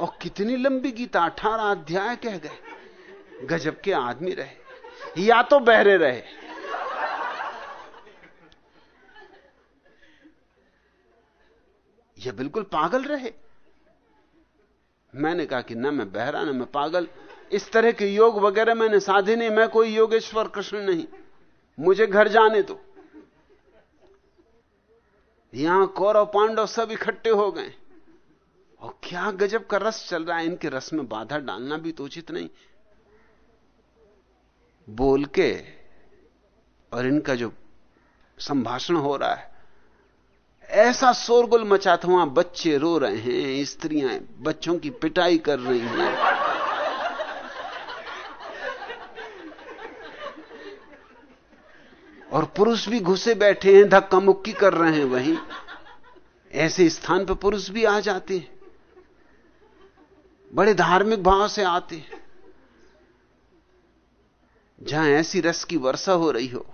और कितनी लंबी गीता, अठारह अध्याय कह गए। गजब के आदमी रहे। या तो बहरे रहे। ये बिल्कुल पागल रहे। मैंने कहा कि ना मैं बहरा, ना मैं पागल। इस तरह के योग वगैरह मैंने साधे नहीं, मैं कोई योगेश्वर कृष्ण नहीं। मुझे घर जाने दो। यहाँ कौरव, पांडव सब इकट्ठे हो गए। और क्या गजब का रस चल रहा है, इनके रस में बाधा डालना भी तो उचित नहीं। बोल के और इनका जो संभाषण हो रहा है ऐसा शोरगुल मचा था वहाँ बच्चे रो रहे हैं, स्त्रियाँ बच्चों की पिटाई कर रही हैं। और पुरुष भी घुसे बैठे हैं, धक्का मुक्की कर रहे हैं वहीं। ऐसे स्थान पर पुरुष भी आ जाते हैं। बड़े धार्मिक भाव से आते हैं। जहाँ ऐसी रस की वर्षा हो रही हो,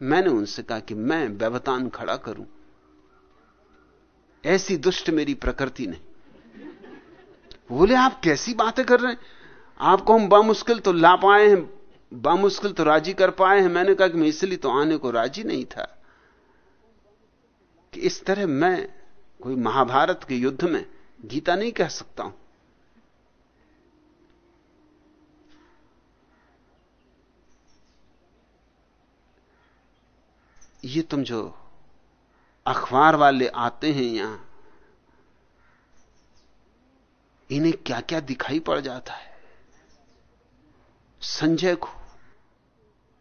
मैंने उनसे कहा कि मैं व्यवतान खड़ा करूँ। ऐसी दुष्ट मेरी प्रकृति नहीं। बोले, आप कैसी बातें कर रहे हैं? आपको हम बामुश्किल तो ला पाए हैं, बामुश्किल तो राज़ी कर पाए हैं। मैंने कहा कि मैं इसलिए तो आने को राज़ी नहीं था कि इस तरह मैं कोई महाभारत के युद्ध में गीता नहीं कह सकता हूँ। ये तुम जो अखबार वाले आते हैं यहाँ, इन्हें क्या क्या दिखाई पड़ जाता है? संजय को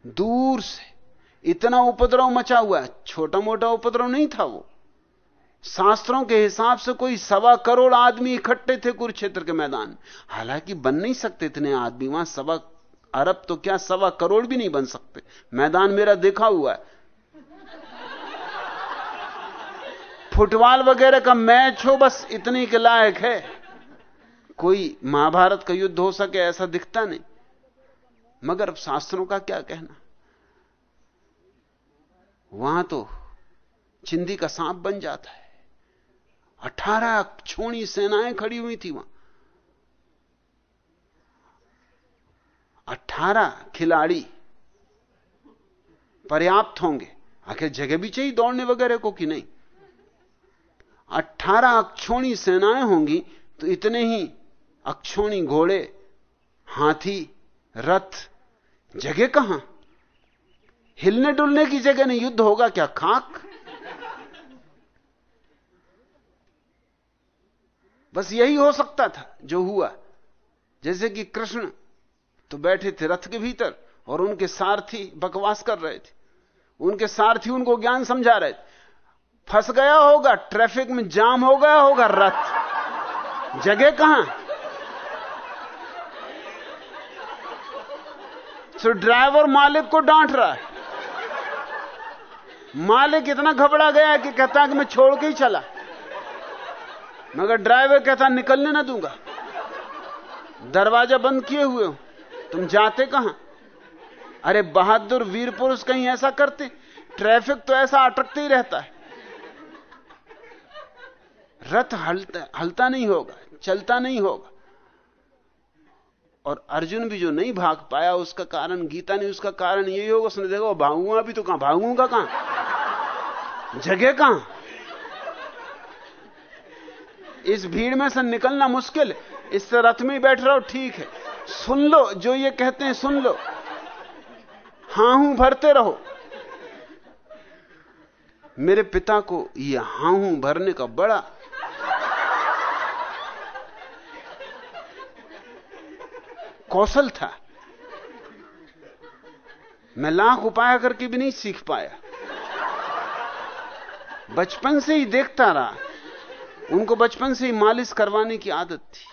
दूर से इतना उपद्रव मचा हुआ है। छोटा मोटा उपद्रव नहीं था वो। शास्त्रों के हिसाब से कोई सवा करोड़ आदमी इकट्ठे थे कुरुक्षेत्र के मैदान। हालाँकि बन नहीं सकते इतने आदमी। वहाँ सवा, अरब तो क्या सवा करोड़ भी नहीं बन सकते। मैदान मेरा देखा हुआ है। फुटबॉल वगैरह का मैच हो, बस इतने के लायक है। कोई महाभारत का युद्ध हो सके ऐसा दिखता नहीं। मगर अब शास्त्रों का क्या कहना? वहाँ तो चिंदी का सांप बन जाता है। अठारह छोड़ी सेनाएँ खड़ी हुई थी वहाँ। अठारह खिलाड़ी पर्याप्त होंगे। आखिर जगह भी चाहिए दौड़ने वगैरह को कि नहीं? अट्ठारह अक्षोणी सेनाएँ होंगी तो इतने ही अक्षोणी घोड़े, हाथी, रथ, जगह कहाँ? हिलने डुलने की जगह नहीं, युद्ध होगा क्या? खाक। बस यही हो सकता था, जो हुआ। जैसे कि कृष्ण तो बैठे थे रथ के भीतर, और उनके सारथी बकवास कर रहे थे। उनके सारथी उनको ज्ञान समझा रहे थे। फंस गया होगा, ट्रैफ़िक में जाम हो गया होगा रथ जगह कहाँ? तो ड्राइवर मालिक को डांट रहा है। मालिक इतना घबरा गया कि कहता कि मैं छोड़ के ही चला। मगर ड्राइवर कहता, निकलने ना दूँगा। दरवाज़ा बंद किए हुए हो, तुम जाते कहाँ? अरे बहादुर वीर पुरुष कहीं ऐसा करते, ट्रैफ़िक तो ऐसा अटकते ही रहता है। रथ हलता हलता नहीं होगा, चलता नहीं होगा। और अर्जुन भी जो नहीं भाग पाया, उसका कारण, गीता नहीं उसका कारण यही होगा, उसने देखा भागूँगा भी तो कहाँ, भागूँगा कहाँ? जगह कहाँ? इस भीड़ में से निकलना मुश्किल इस रथ में ही बैठ रहो, ठीक है। सुन लो, जो ये कहते हैं, सुन लो। हाँ हूँ भरते रहो। मेरे पिता को ये हाँ हूँ भरने का बड़ा कौशल था। मैं लाख उपाय करके भी नहीं सीख पाया। बचपन से ही देखता रहा। उनको बचपन से ही मालिश करवाने की आदत थी।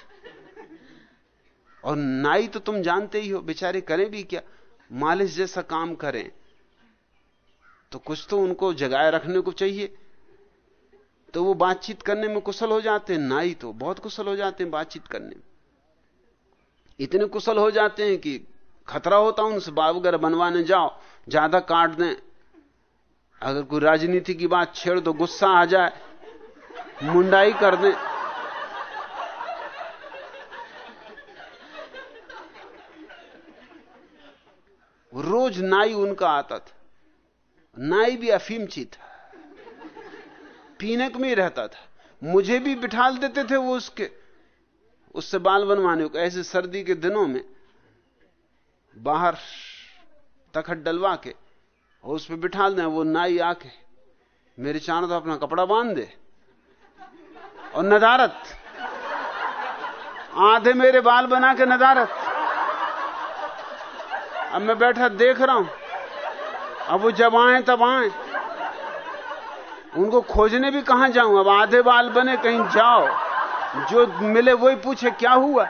और नाई तो तुम जानते ही हो, बेचारे करें भी क्या? मालिश जैसा काम करें। तो कुछ तो उनको जगाए रखने को चाहिए। तो वो बातचीत करने में कुशल हो जाते हैं, नाई तो। बहुत कुशल हो जाते हैं बातचीत करने में। इतने कुशल हो जाते हैं कि खतरा होता उनसे बाल वगैरह बनवाने जाओ, ज़्यादा काट दें। अगर कोई राजनीति की बात छेड़ दो, गुस्सा आ जाए, मुंडाई कर दें। रोज नाई उनका आता था। नाई भी अफीमची था। पीने में ही रहता था। मुझे भी बिठाल देते थे वो उसके। उससे बाल बनवाने को, ऐसे सर्दी के दिनों में बाहर तखट डलवा के और उस पर बिठा दें, वो नाई आके, मेरे चारों तो अपना कपड़ा बाँध दे और नदारत, आधे मेरे बाल बना के नदारत। अब मैं बैठा देख रहा हूँ, अब वो जब आए, तब आए। उनको खोजने भी कहाँ जाऊँ? अब आधे बाल बने, कहीं जाओ। जो मिले वही पूछे, क्या हुआ?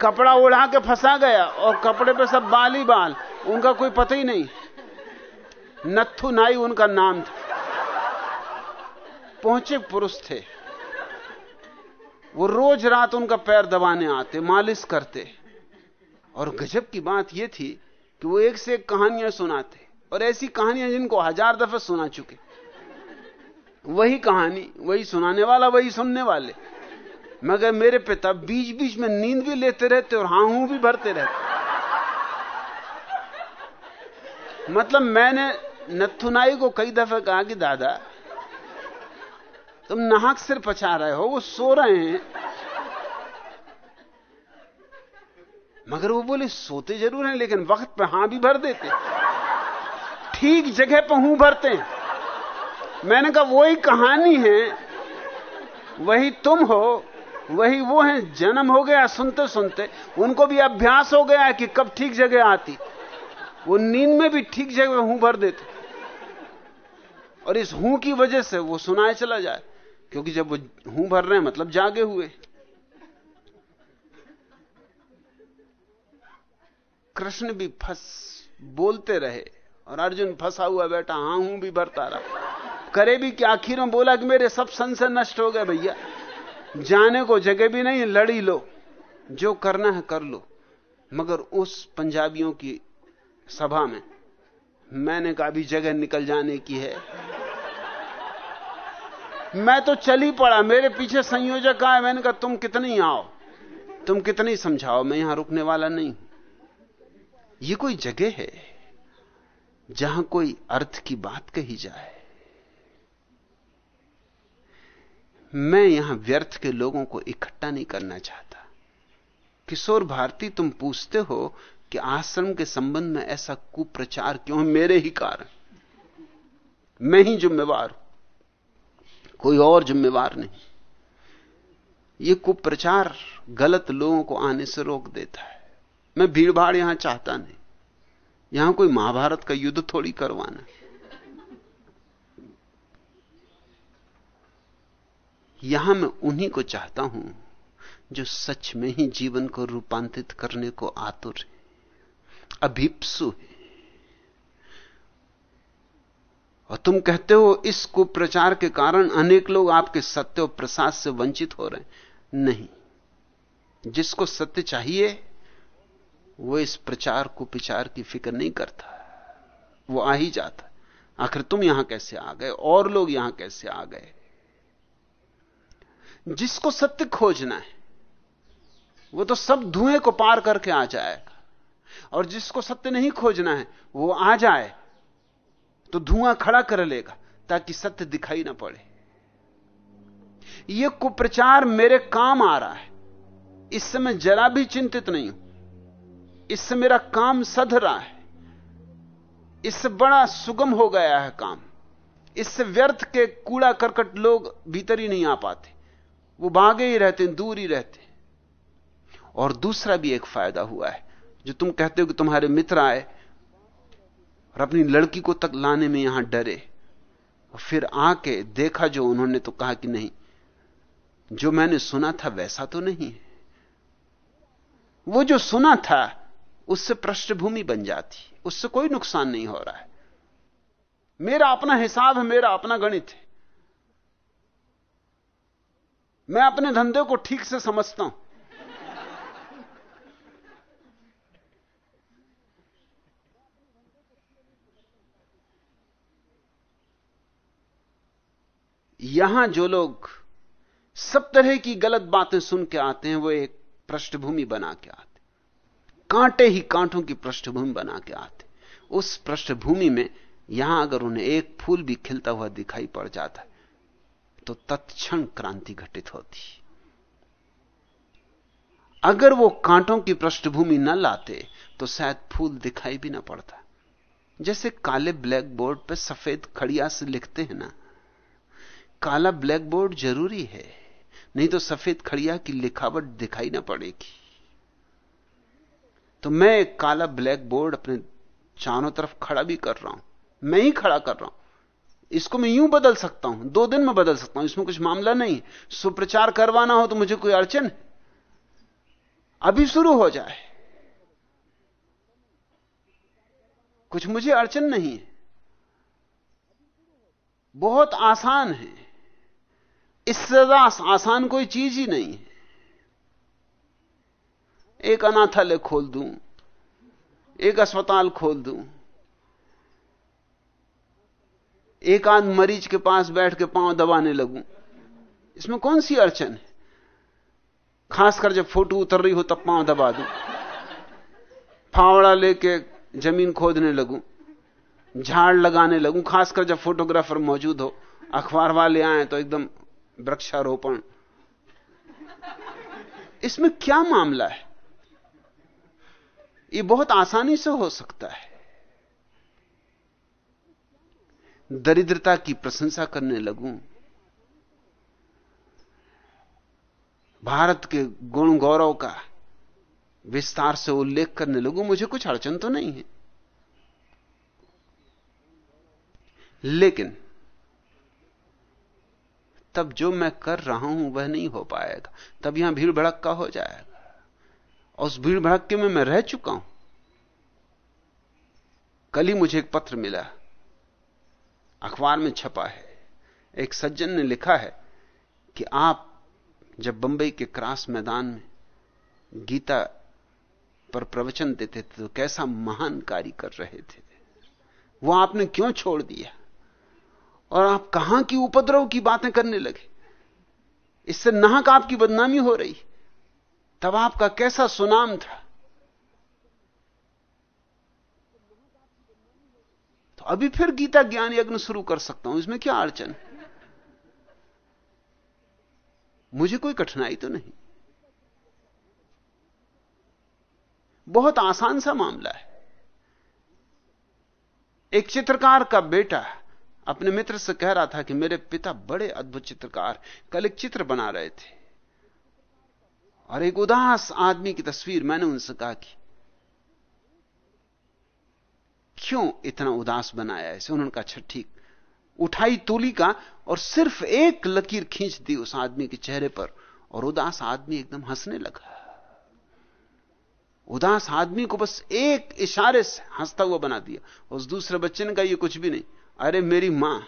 कपड़ा उड़ा के फंसा गया और कपड़े पे सब बाल ही बाल, उनका कोई पता ही नहीं। नथु नाई उनका नाम था। पहुँचे पुरुष थे। वो रोज रात उनका पैर दबाने आते, मालिश करते। और गजब की बात यह थी कि वो एक से एक कहानियाँ सुनाते। और ऐसी कहानियाँ जिनको हज़ार दफे सुना चुके। वही कहानी, वही सुनाने वाला, वही सुनने वाले। मगर मेरे पिता बीच बीच में नींद भी लेते रहते और हाँ हूँ भी भरते रहते। मतलब मैंने नथुनाई को कई दफे कहा कि, दादा, तुम नाहक सिर पचा रहे हो, वो सो रहे हैं। मगर वो बोले, सोते ज़रूर हैं, लेकिन वक्त पे हाँ भी भर देते ठीक जगह पर हूँ, भरते हैं। मैंने कहा, वही कहानी है, वही तुम हो, वही वो है, जन्म हो गया सुनते सुनते उनको भी अभ्यास हो गया कि कब ठीक जगह आती। वो नींद में भी ठीक जगह हूँ भर देते। और इस हूँ की वजह से वो सुनाए चला जाए, क्योंकि जब वो हूँ भर रहे हैं मतलब जागे हुए। कृष्ण भी फंस, बोलते रहे, और अर्जुन फंसा हुआ बैठा, हाँ, हूँ भी भरता रहा। करे भी कि आखिर में बोला कि मेरे सब संशय नष्ट हो गए भैया। जाने को जगह भी नहीं, लड़ी लो। जो करना है कर लो। मगर उस पंजाबियों की सभा में मैंने कहा भी जगह निकल जाने की है। मैं तो चली पड़ा। मेरे पीछे संयोजक आए मैंने कहा, तुम कितनी आओ? तुम कितनी समझाओ? मैं यहाँ रुकने वाला नहीं। ये कोई जगह है जहाँ कोई अर्थ की बात कही जाए। मैं यहाँ व्यर्थ के लोगों को इकट्ठा नहीं करना चाहता। किशोर भारती, तुम पूछते हो कि आश्रम के संबंध में ऐसा कुप्रचार क्यों मेरे ही कारण? मैं ही जिम्मेवार हूँ। कोई और जिम्मेवार नहीं। यह कुप्रचार गलत लोगों को आने से रोक देता है। मैं भीड़भाड़ यहाँ चाहता नहीं। यहाँ कोई महाभारत का युद्ध थोड़ी करवाना यहाँ मैं उन्हीं को चाहता हूँ जो सच में ही जीवन को रूपांतरित करने को आतुर है, अभिप्सु है। और तुम कहते हो, इस कुप्रचार के कारण अनेक लोग आपके सत्य और प्रसाद से वंचित हो रहे हैं। नहीं। जिसको सत्य चाहिए, वो इस प्रचार, कुप्रचार की फ़िक्र नहीं करता। वो आ ही जाता। आखिर तुम यहाँ कैसे आ गए? और लोग यहाँ कैसे आ गए? जिसको सत्य खोजना है, वो तो सब धुएँ को पार करके आ जाएगा। और जिसको सत्य नहीं खोजना है, वो आ जाए तो धुआँ खड़ा कर लेगा, ताकि सत्य दिखाई ना पड़े। यह कुप्रचार मेरे काम आ रहा है। इससे मैं जरा भी चिंतित नहीं हूँ। इससे मेरा काम सध रहा है। इससे बड़ा सुगम हो गया है काम। इससे व्यर्थ के कूड़ा करकट लोग भीतर ही नहीं आ पाते। वो भागे ही रहते हैं, दूर ही रहते और दूसरा भी एक फ़ायदा हुआ है, जो तुम कहते हो कि तुम्हारे मित्र आए और अपनी लड़की को तक लाने में यहाँ डरे, और फिर आके देखा जो उन्होंने तो कहा कि नहीं, जो मैंने सुना था वैसा तो नहीं है। वो जो सुना था, उससे पृष्ठभूमि बन जाती, उससे कोई नुकसान नहीं हो रहा है। मेरा अपना हिसाब है, मेरा अपना गणित है। मैं अपने धंधे को ठीक से समझता हूँ। यहाँ जो लोग सब तरह की गलत बातें सुन के आते हैं, वो एक पृष्ठभूमि बना के आते कांटे ही कांटों की पृष्ठभूमि बना के आते उस पृष्ठभूमि में यहाँ अगर उन्हें एक फूल भी खिलता हुआ दिखाई पड़ जाता तो तत्क्षण क्रांति घटित होती। अगर वो कांटों की पृष्ठभूमि न लाते तो शायद फूल दिखाई भी ना पड़ता। जैसे काले ब्लैक बोर्ड पर सफ़ेद खड़िया से लिखते हैं ना, काला ब्लैक बोर्ड ज़रूरी है, नहीं तो सफ़ेद खड़िया की लिखावट दिखाई ना पड़ेगी। तो मैं काला ब्लैक बोर्ड अपने चारों तरफ़ खड़ा भी कर रहा हूँ, मैं ही खड़ा कर रहा हूँ। इसको मैं यूँ बदल सकता हूँ, दो दिन में बदल सकता हूँ, इसमें कुछ मामला नहीं। सुप्रचार करवाना हो तो मुझे कोई अड़चन? अभी शुरू हो जाए। कुछ मुझे अड़चन नहीं है। बहुत आसान है। इससे ज़्यादा आसान कोई चीज़ ही नहीं है। एक अनाथालय खोल दूँ, एक अस्पताल खोल दूँ एक आध मरीज़ के पास बैठ के पाँव दबाने लगूं। इसमें कौन सी अड़चन है? खासकर जब फ़ोटो उतर रही हो तब पाँव दबा दूँ। फावड़ा लेके ज़मीन खोदने लगूं, झाड़ लगाने लगूं, खासकर जब फोटोग्राफर मौजूद हो, अखबार वाले आए तो एकदम वृक्षारोपण। इसमें क्या मामला है? ये बहुत आसानी से हो सकता है। दरिद्रता की प्रशंसा करने लगूं। भारत के गुण गौरव का विस्तार से उल्लेख करने लगूं, मुझे कुछ अड़चन तो नहीं है। लेकिन तब जो मैं कर रहा हूँ, वह नहीं हो पाएगा। तब यहाँ भीड़ भड़क का हो जाएगा। और उस भीड़ भड़के में मैं रह चुका हूँ। कल ही मुझे एक पत्र मिला। अखबार में छपा है। एक सज्जन ने लिखा है कि आप जब बंबई के क्रास मैदान में गीता पर प्रवचन देते थे तो कैसा महान कार्य कर रहे थे। वो आपने क्यों छोड़ दिया? और आप कहाँ की उपद्रव की बातें करने लगे? इससे नाहक आपकी बदनामी हो रही। तब आपका कैसा सुनाम था? तो अभी फिर गीता ज्ञान यज्ञ शुरू कर सकता हूँ, इसमें क्या अड़चन? मुझे कोई कठिनाई तो नहीं। बहुत आसान सा मामला है। एक चित्रकार का बेटा अपने मित्र से कह रहा था कि मेरे पिता बड़े अद्भुत चित्रकार, कल एक चित्र बना रहे थे। और एक उदास आदमी की तस्वीर मैंने उनसे कहा कि क्यों इतना उदास बनाया इसे उन्होंने कहा अच्छा ठीक। उठाई तूली का और सिर्फ़ एक लकीर खींच दी उस आदमी के चेहरे पर और उदास आदमी एकदम हंसने लगा। उदास आदमी को बस एक इशारे से हंसता हुआ बना दिया। उस दूसरे बच्चे ने कहा, ये कुछ भी नहीं। अरे, मेरी माँ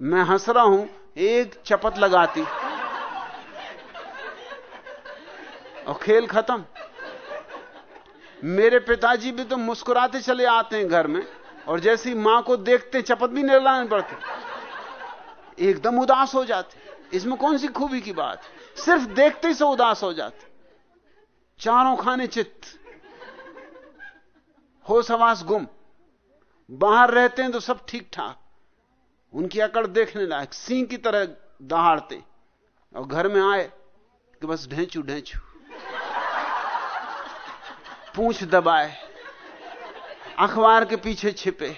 मैं हंस रहा हूँ, एक चपत लगाती और खेल खत्म। मेरे पिताजी भी तो मुस्कुराते चले आते हैं घर में, और जैसी माँ को देखते चपत भी नहीं लाने पड़ते। एकदम उदास हो जाते इसमें कौन सी खूबी की बात? सिर्फ़ देखते से उदास हो जाते चारों खाने चित्त। हो सवास गुम। बाहर रहते हैं तो सब ठीक ठाक उनकी अकड़ देखने लायक, सिंह की तरह दहाड़ते। और घर में आए कि बस ढेंचू ढेंचू पूछ दबाए। अखबार के पीछे छिपे।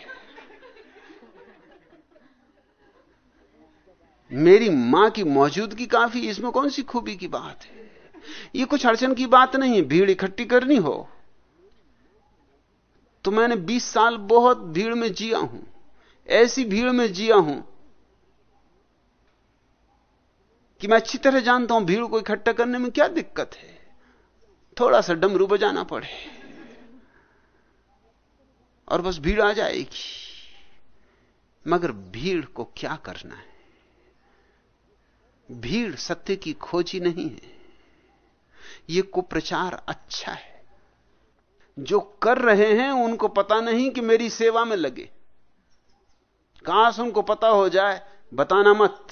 मेरी माँ की मौजूदगी काफ़ी, इसमें कौन सी खूबी की बात है? ये कुछ अड़चन की बात नहीं है, भीड़ इकट्ठी करनी हो। तो मैंने 20 साल बहुत भीड़ में जिया हूँ। ऐसी भीड़ में जिया हूँ कि मैं अच्छी तरह जानता हूँ, भीड़ को इकट्ठा करने में क्या दिक्कत है। थोड़ा सा डमरू बजाना पड़े। और बस भीड़ आ जाएगी। मगर भीड़ को क्या करना है? भीड़ सत्य की खोजी नहीं है। यह कुप्रचार अच्छा है। जो कर रहे हैं, उनको पता नहीं कि मेरी सेवा में लगे। काश उनको पता हो जाए, बताना मत।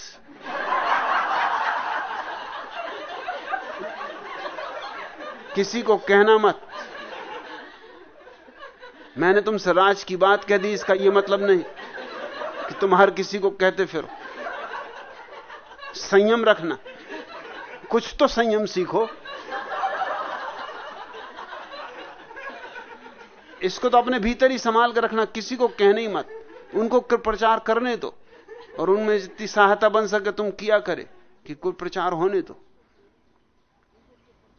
किसी को कहना मत। मैंने तुमसे राज की बात कह दी, इसका यह मतलब नहीं कि तुम हर किसी को कहते फिरो। संयम रखना। कुछ तो संयम सीखो। इसको तो अपने भीतर ही संभाल कर रखना, किसी को कहने ही मत। उनको प्रचार करने दो, और उनमें जितनी सहायता बन सके तुम किया करे कि कोई प्रचार होने दो।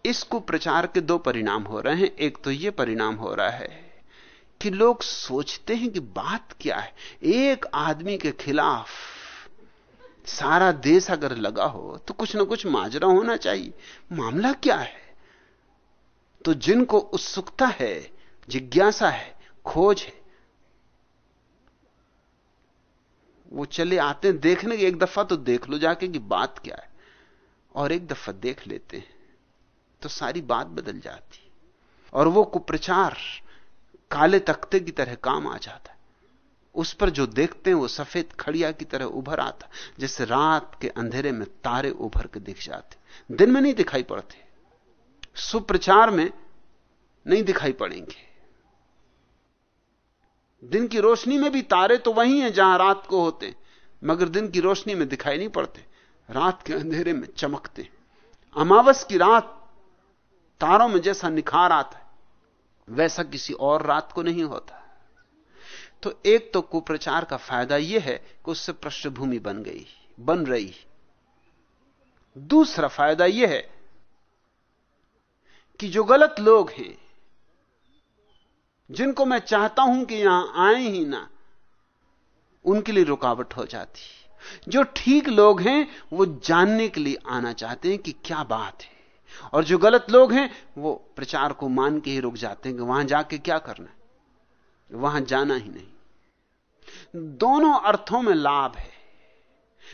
इस कुप्रचार के दो परिणाम हो रहे हैं। एक तो यह परिणाम हो रहा है कि लोग सोचते हैं कि बात क्या है। एक आदमी के खिलाफ सारा देश अगर लगा हो तो कुछ ना कुछ माजरा होना चाहिए। मामला क्या है? तो जिनको उत्सुकता है, जिज्ञासा है, खोज है, वो चले आते हैं, देखने के एक दफ़ा तो देख लो जाके कि बात क्या है। और एक दफ़ा देख लेते हैं। तो सारी बात बदल जाती और वो कुप्रचार काले तख्ते की तरह काम आ जाता है। उस पर जो देखते हैं वो सफ़ेद खड़िया की तरह उभर आता जैसे रात के अंधेरे में तारे उभर के दिख जाते दिन में नहीं दिखाई पड़ते। सुप्रचार में नहीं दिखाई पड़ेंगे। दिन की रोशनी में भी तारे तो वही हैं जहाँ रात को होते मगर दिन की रोशनी में दिखाई नहीं पड़ते। रात के अंधेरे में चमकते अमावस की रात तारों में जैसा निखार आता है, वैसा किसी और रात को नहीं होता। तो एक तो कुप्रचार का फ़ायदा यह है कि उससे पृष्ठभूमि बन गई, बन रही। दूसरा फ़ायदा यह है कि जो गलत लोग हैं, जिनको मैं चाहता हूँ कि यहाँ आए ही ना, उनके लिए रुकावट हो जाती। जो ठीक लोग हैं, वो जानने के लिए आना चाहते हैं कि क्या बात है। और जो गलत लोग हैं, वो प्रचार को मान के ही रुक जाते हैं कि वहाँ जाके क्या करना है? वहाँ जाना ही नहीं। दोनों अर्थों में लाभ है।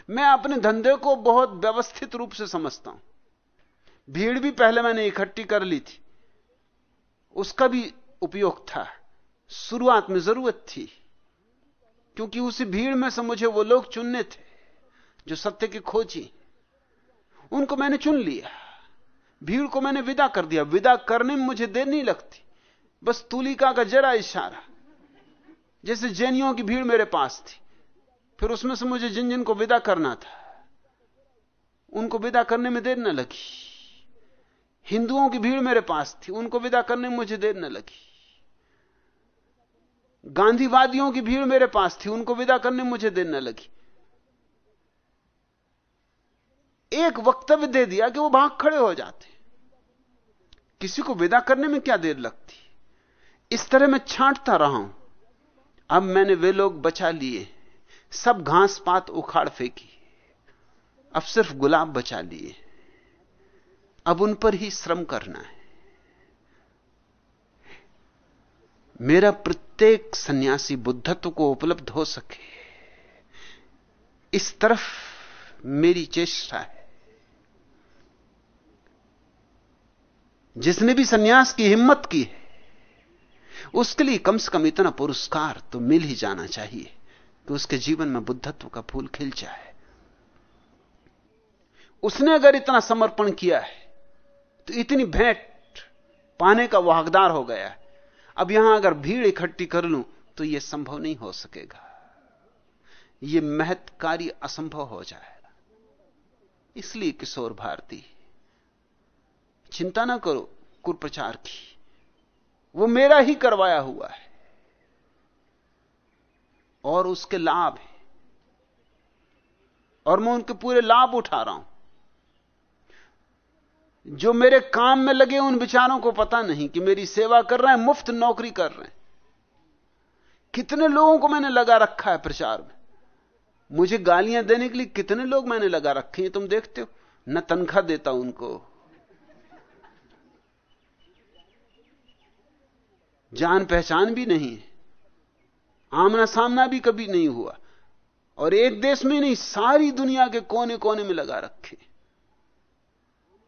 मैं अपने धंधे को बहुत व्यवस्थित रूप से समझता हूँ। भीड़ भी पहले मैंने इकट्ठी कर ली थी। उसका भी उपयोग था। शुरुआत में ज़रूरत थी। क्योंकि उसी भीड़ में से मुझे वो लोग चुनने थे, जो सत्य की खोजी। उनको मैंने चुन लिया। भीड़ को मैंने विदा कर दिया। विदा करने में मुझे देर नहीं लगती। बस तुलिका का जरा इशारा। जैसे जैनियों की भीड़ मेरे पास थी। फिर उसमें से मुझे जिन जिन को विदा करना था, उनको विदा करने में देर न लगी। हिंदुओं की भीड़ मेरे पास थी, उनको विदा करने में मुझे देर न लगी। गांधीवादियों की भीड़ मेरे पास थी, उनको विदा करने में मुझे देर न लगी। एक वक्तव्य दे दिया कि वो भाग खड़े हो जाते। किसी को विदा करने में क्या देर लगती? इस तरह मैं छांटता रहा हूँ। अब मैंने वे लोग बचा लिए। सब घास पात उखाड़ फेंकी। अब सिर्फ़ गुलाब बचा लिए। अब उन पर ही श्रम करना है। मेरा प्रत्येक सन्यासी बुद्धत्व को उपलब्ध हो सके। इस तरफ़ मेरी चेष्टा है। जिसने भी सन्यास की हिम्मत की है, उसके लिए कम से कम इतना पुरस्कार तो मिल ही जाना चाहिए कि उसके जीवन में बुद्धत्व का फूल खिल जाए। उसने अगर इतना समर्पण किया है तो इतनी भेंट पाने का वो हकदार हो गया है। अब यहाँ अगर भीड़ इकट्ठी कर लूँ तो यह संभव नहीं हो सकेगा। यह महत्कारी असंभव हो जाएगा इसलिए किशोर भारती चिंता ना करो, कुप्रचार की। वो मेरा ही करवाया हुआ है। और उसके लाभ है। और मैं उनके पूरे लाभ उठा रहा हूँ। जो मेरे काम में लगे उन विचारों को पता नहीं कि मेरी सेवा कर रहे हैं, मुफ़्त नौकरी कर रहे हैं। कितने लोगों को मैंने लगा रखा है प्रचार में? मुझे गालियाँ देने के लिए कितने लोग मैंने लगा रखे हैं, तुम देखते हो? न तनख्वाह देता उनको। जान पहचान भी नहीं है। आमना सामना भी कभी नहीं हुआ। और एक देश में नहीं, सारी दुनिया के कोने कोने में लगा रखे।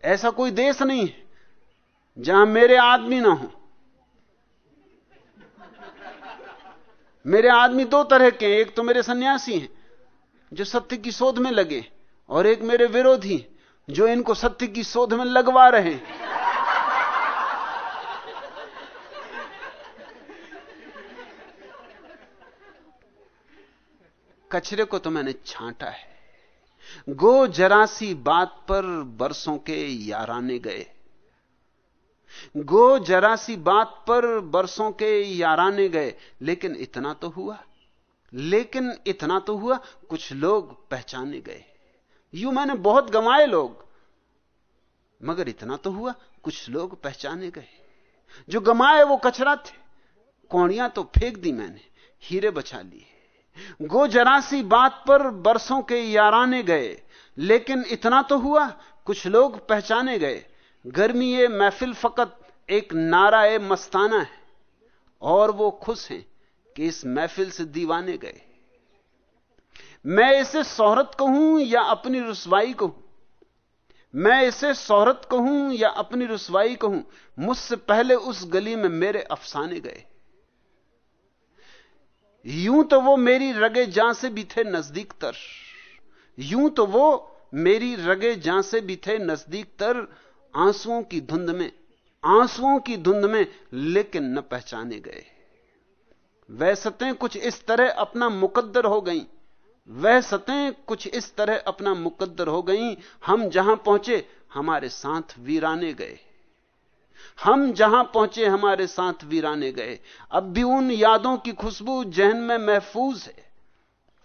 ऐसा कोई देश नहीं है, जहाँ मेरे आदमी ना हो। मेरे आदमी दो तरह के हैं, एक तो मेरे सन्यासी हैं, जो सत्य की शोध में लगे, और एक मेरे विरोधी जो इनको सत्य की शोध में लगवा रहे हैं। कचरे को तो मैंने छांटा है। गो जरासी बात पर बरसों के याराने गए। गो जरा सी बात पर बरसों के याराने गए। लेकिन इतना तो हुआ। लेकिन इतना तो हुआ, कुछ लोग पहचाने गए। यू मैंने बहुत गंवाए लोग। मगर इतना तो हुआ, कुछ लोग पहचाने गए। जो गमाए वो कचरा थे। कौड़ियाँ तो फेंक दी मैंने, हीरे बचा लिए। गो जरा सी बात पर बरसों के याराने गए। लेकिन इतना तो हुआ, कुछ लोग पहचाने गए। गर्मी ये महफिल फकत एक नारा ए मस्ताना है। और वो खुश हैं कि इस महफिल से दीवाने गए। मैं इसे शोहरत कहूँ या अपनी रसवाई कहूँ? मैं इसे शोहरत कहूँ या अपनी रसवाई कहूँ? मुझसे पहले उस गली में मेरे अफसाने गए। यूँ तो वो मेरी रगे जां से भी थे नज़दीक तर। यूँ तो वो मेरी रगे जां से भी थे नज़दीक तर आंसुओं की धुंध में, आंसुओं की धुंध में लेकिन न पहचाने गए। वह सतें कुछ इस तरह अपना मुकद्दर हो गई। वह सतें कुछ इस तरह अपना मुकद्दर हो गई। हम जहाँ पहुँचे, हमारे साथ वीराने गए। हम जहाँ पहुँचे हमारे साथ वीराने गए। अब भी उन यादों की खुशबू जहन में महफूज है।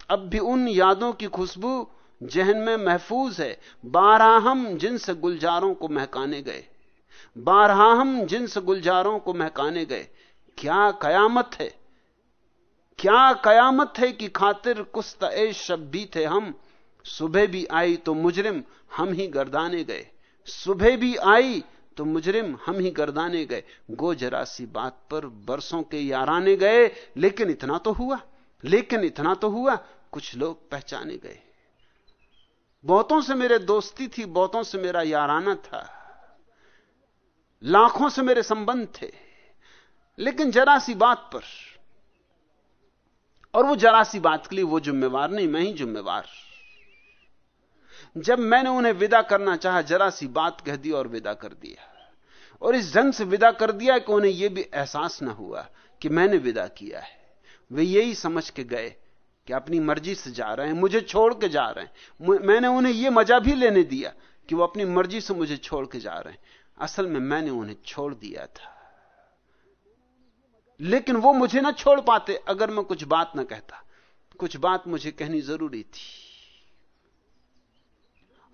अब भी उन यादों की खुशबू जहन में महफूज है। बारह हम जिनसे गुलजारों को महकाने गए। बारह हम जिनसे गुलजारों को महकाने गए। क्या कयामत है? क्या कयामत है कि खातिर कुछ ऐश भी थे हम? सुबह भी आई तो मुजरिम हम ही गर्दाने गए। सुबह भी आई तो मुजरिम हम ही गर्दाने गए। गो जरा सी बात पर बरसों के याराने गए। लेकिन इतना तो हुआ, लेकिन इतना तो हुआ, कुछ लोग पहचाने गए। बहुतों से मेरे दोस्ती थी, बहुतों से मेरा याराना था। लाखों से मेरे संबंध थे। लेकिन जरा सी बात पर, और वो जरा सी बात के लिए वो जिम्मेवार नहीं, मैं ही जिम्मेवार। जब मैंने उन्हें विदा करना चाहा, जरा सी बात कह दी और विदा कर दिया। और इस ढंग से विदा कर दिया कि उन्हें यह भी एहसास ना हुआ कि मैंने विदा किया है। वे यही समझ के गए कि अपनी मर्ज़ी से जा रहे हैं, मुझे छोड़ के जा रहे हैं। मैंने उन्हें यह मज़ा भी लेने दिया कि वो अपनी मर्ज़ी से मुझे छोड़ के जा रहे हैं। असल में मैंने उन्हें छोड़ दिया था। लेकिन वो मुझे ना छोड़ पाते, अगर मैं कुछ बात ना कहता। कुछ बात मुझे कहनी ज़रूरी थी।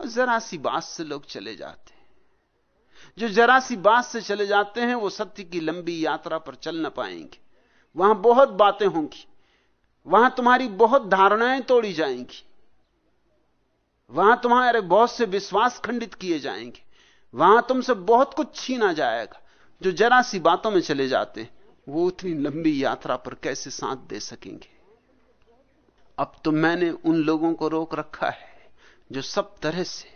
और जरा सी बात से लोग चले जाते जो जरा सी बात से चले जाते हैं, वो सत्य की लंबी यात्रा पर चल ना पाएँगे। वहाँ बहुत बातें होंगी। वहाँ तुम्हारी बहुत धारणाएँ तोड़ी जाएँगी। वहाँ तुम्हारे बहुत से विश्वास खंडित किए जाएँगे। वहाँ तुमसे बहुत कुछ छीना जाएगा। जो जरा सी बातों में चले जाते हैं, वो उतनी लंबी यात्रा पर कैसे साथ दे सकेंगे? अब तो मैंने उन लोगों को रोक रखा है। जो सब तरह से,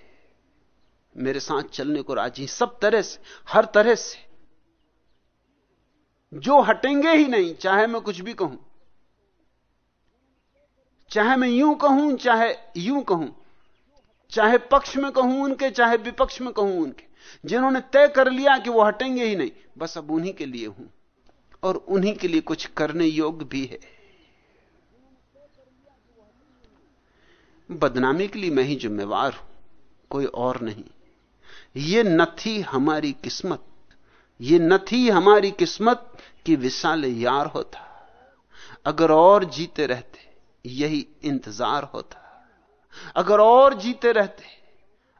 मेरे साथ चलने को राज़ी सब तरह से, हर तरह से। जो हटेंगे ही नहीं, चाहे मैं कुछ भी कहूँ, चाहे मैं यूँ कहूँ, चाहे यूँ कहूँ, चाहे पक्ष में कहूँ उनके, चाहे विपक्ष में कहूँ उनके, जिन्होंने तय कर लिया कि वो हटेंगे ही नहीं, बस अब उन्हीं के लिए हूँ, और उन्हीं के लिए कुछ करने योग्य भी है। बदनामी के लिए मैं ही जिम्मेवार हूँ, कोई और नहीं। ये न थी हमारी किस्मत, ये न थी हमारी किस्मत कि विशाल यार होता, अगर और जीते रहते, यही इंतज़ार होता। अगर और जीते रहते,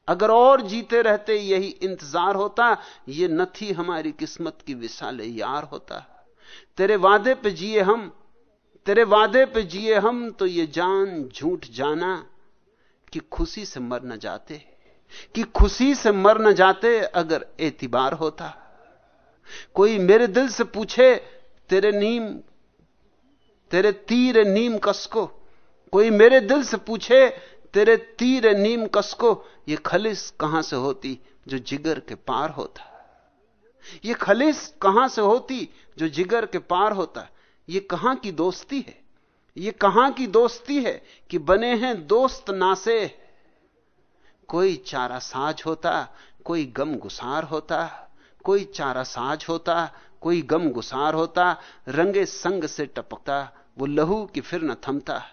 अगर और जीते रहते, यही इंतज़ार होता, ये न थी हमारी किस्मत की विशाल यार होता। तेरे वादे पे जिए हम, तेरे वादे पे जिए हम तो ये जान झूठ जाना कि खुशी से मर न जाते, कि खुशी से मर न जाते अगर एतिबार होता। कोई मेरे दिल से पूछे, तेरे नीम, तेरे तीर नीम कसको कोई मेरे दिल से पूछे, तेरे तीर नीम कसको ये खलिस कहाँ से होती जो जिगर के पार होता? ये खलिस कहाँ से होती जो जिगर के पार होता? ये कहाँ की दोस्ती है? ये कहाँ की दोस्ती है कि बने हैं दोस्त नासे? कोई चारा साज होता, कोई गम गुसार होता, कोई चारा साज होता, कोई गम गुसार होता, रंगे संग से टपकता, वो लहू कि फिर न थमता।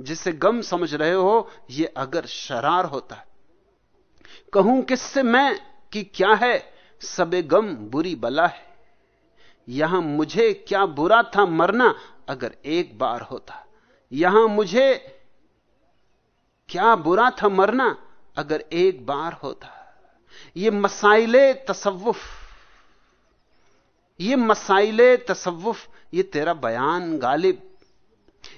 जिसे गम समझ रहे हो, ये अगर शरार होता। कहूँ किससे मैं कि क्या है, सबे गम बुरी बला है। यहाँ मुझे क्या बुरा था मरना अगर एक बार होता, यहाँ मुझे क्या बुरा था मरना, अगर एक बार होता। ये मसाइले तसव्वुफ, ये मसाइले तसव्वुफ, ये तेरा बयान गालिब।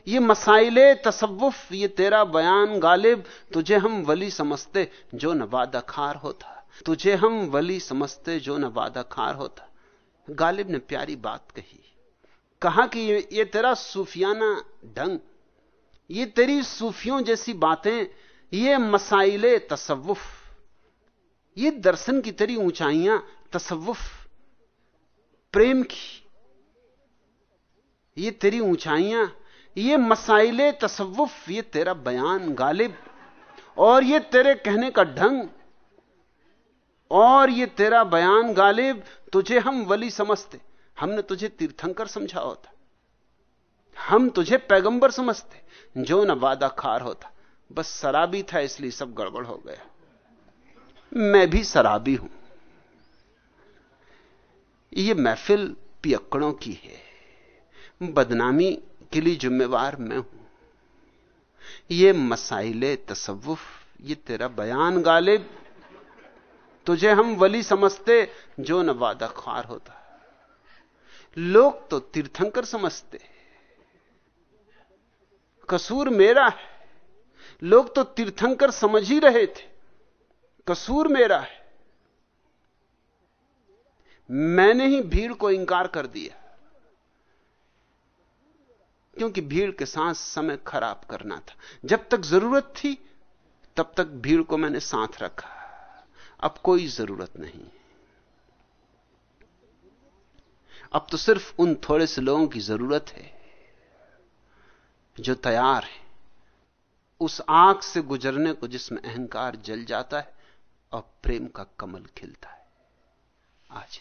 ये मसाइले तसव्वुफ, ये तेरा बयान गालिब। तुझे हम वली समझते जो नवादा खार होता। तुझे हम वली समझते जो नवादा खार होता। गालिब ने प्यारी बात कही। कहा कि ये, तेरा सूफियाना ढंग ये तेरी सूफियों जैसी बातें ये मसाइले तसव्वुफ ये दर्शन की तेरी ऊंचाइयाँ तसव्वुफ प्रेम की ये तेरी ऊंचाइयाँ ये मसाइले तसव्वुफ ये तेरा बयान गालिब और ये तेरे कहने का ढंग और ये तेरा बयान गालिब तुझे हम वली समझते। हमने तुझे तीर्थंकर समझा होता। हम तुझे पैगंबर समझते, जो न वादा खार होता। बस शराबी था, इसलिए सब गड़बड़ हो गया। मैं भी शराबी हूँ। ये महफिल पियक्कड़ों की है। बदनामी के लिए जिम्मेवार मैं हूँ। ये मसाइले तसव्वुफ, ये तेरा बयान गालिब। तुझे हम वली समझते, जो न वादा ख्वार होता। लोग तो तीर्थंकर समझते कसूर मेरा है। लोग तो तीर्थंकर समझ ही रहे थे। कसूर मेरा है। मैंने ही भीड़ को इंकार कर दिया। क्योंकि भीड़ के साथ समय खराब करना था। जब तक ज़रूरत थी, तब तक भीड़ को मैंने साथ रखा। अब कोई ज़रूरत नहीं। अब तो सिर्फ़ उन थोड़े से लोगों की ज़रूरत है, जो तैयार है। उस आँख से गुजरने को जिसमें अहंकार जल जाता है और प्रेम का कमल खिलता है। आज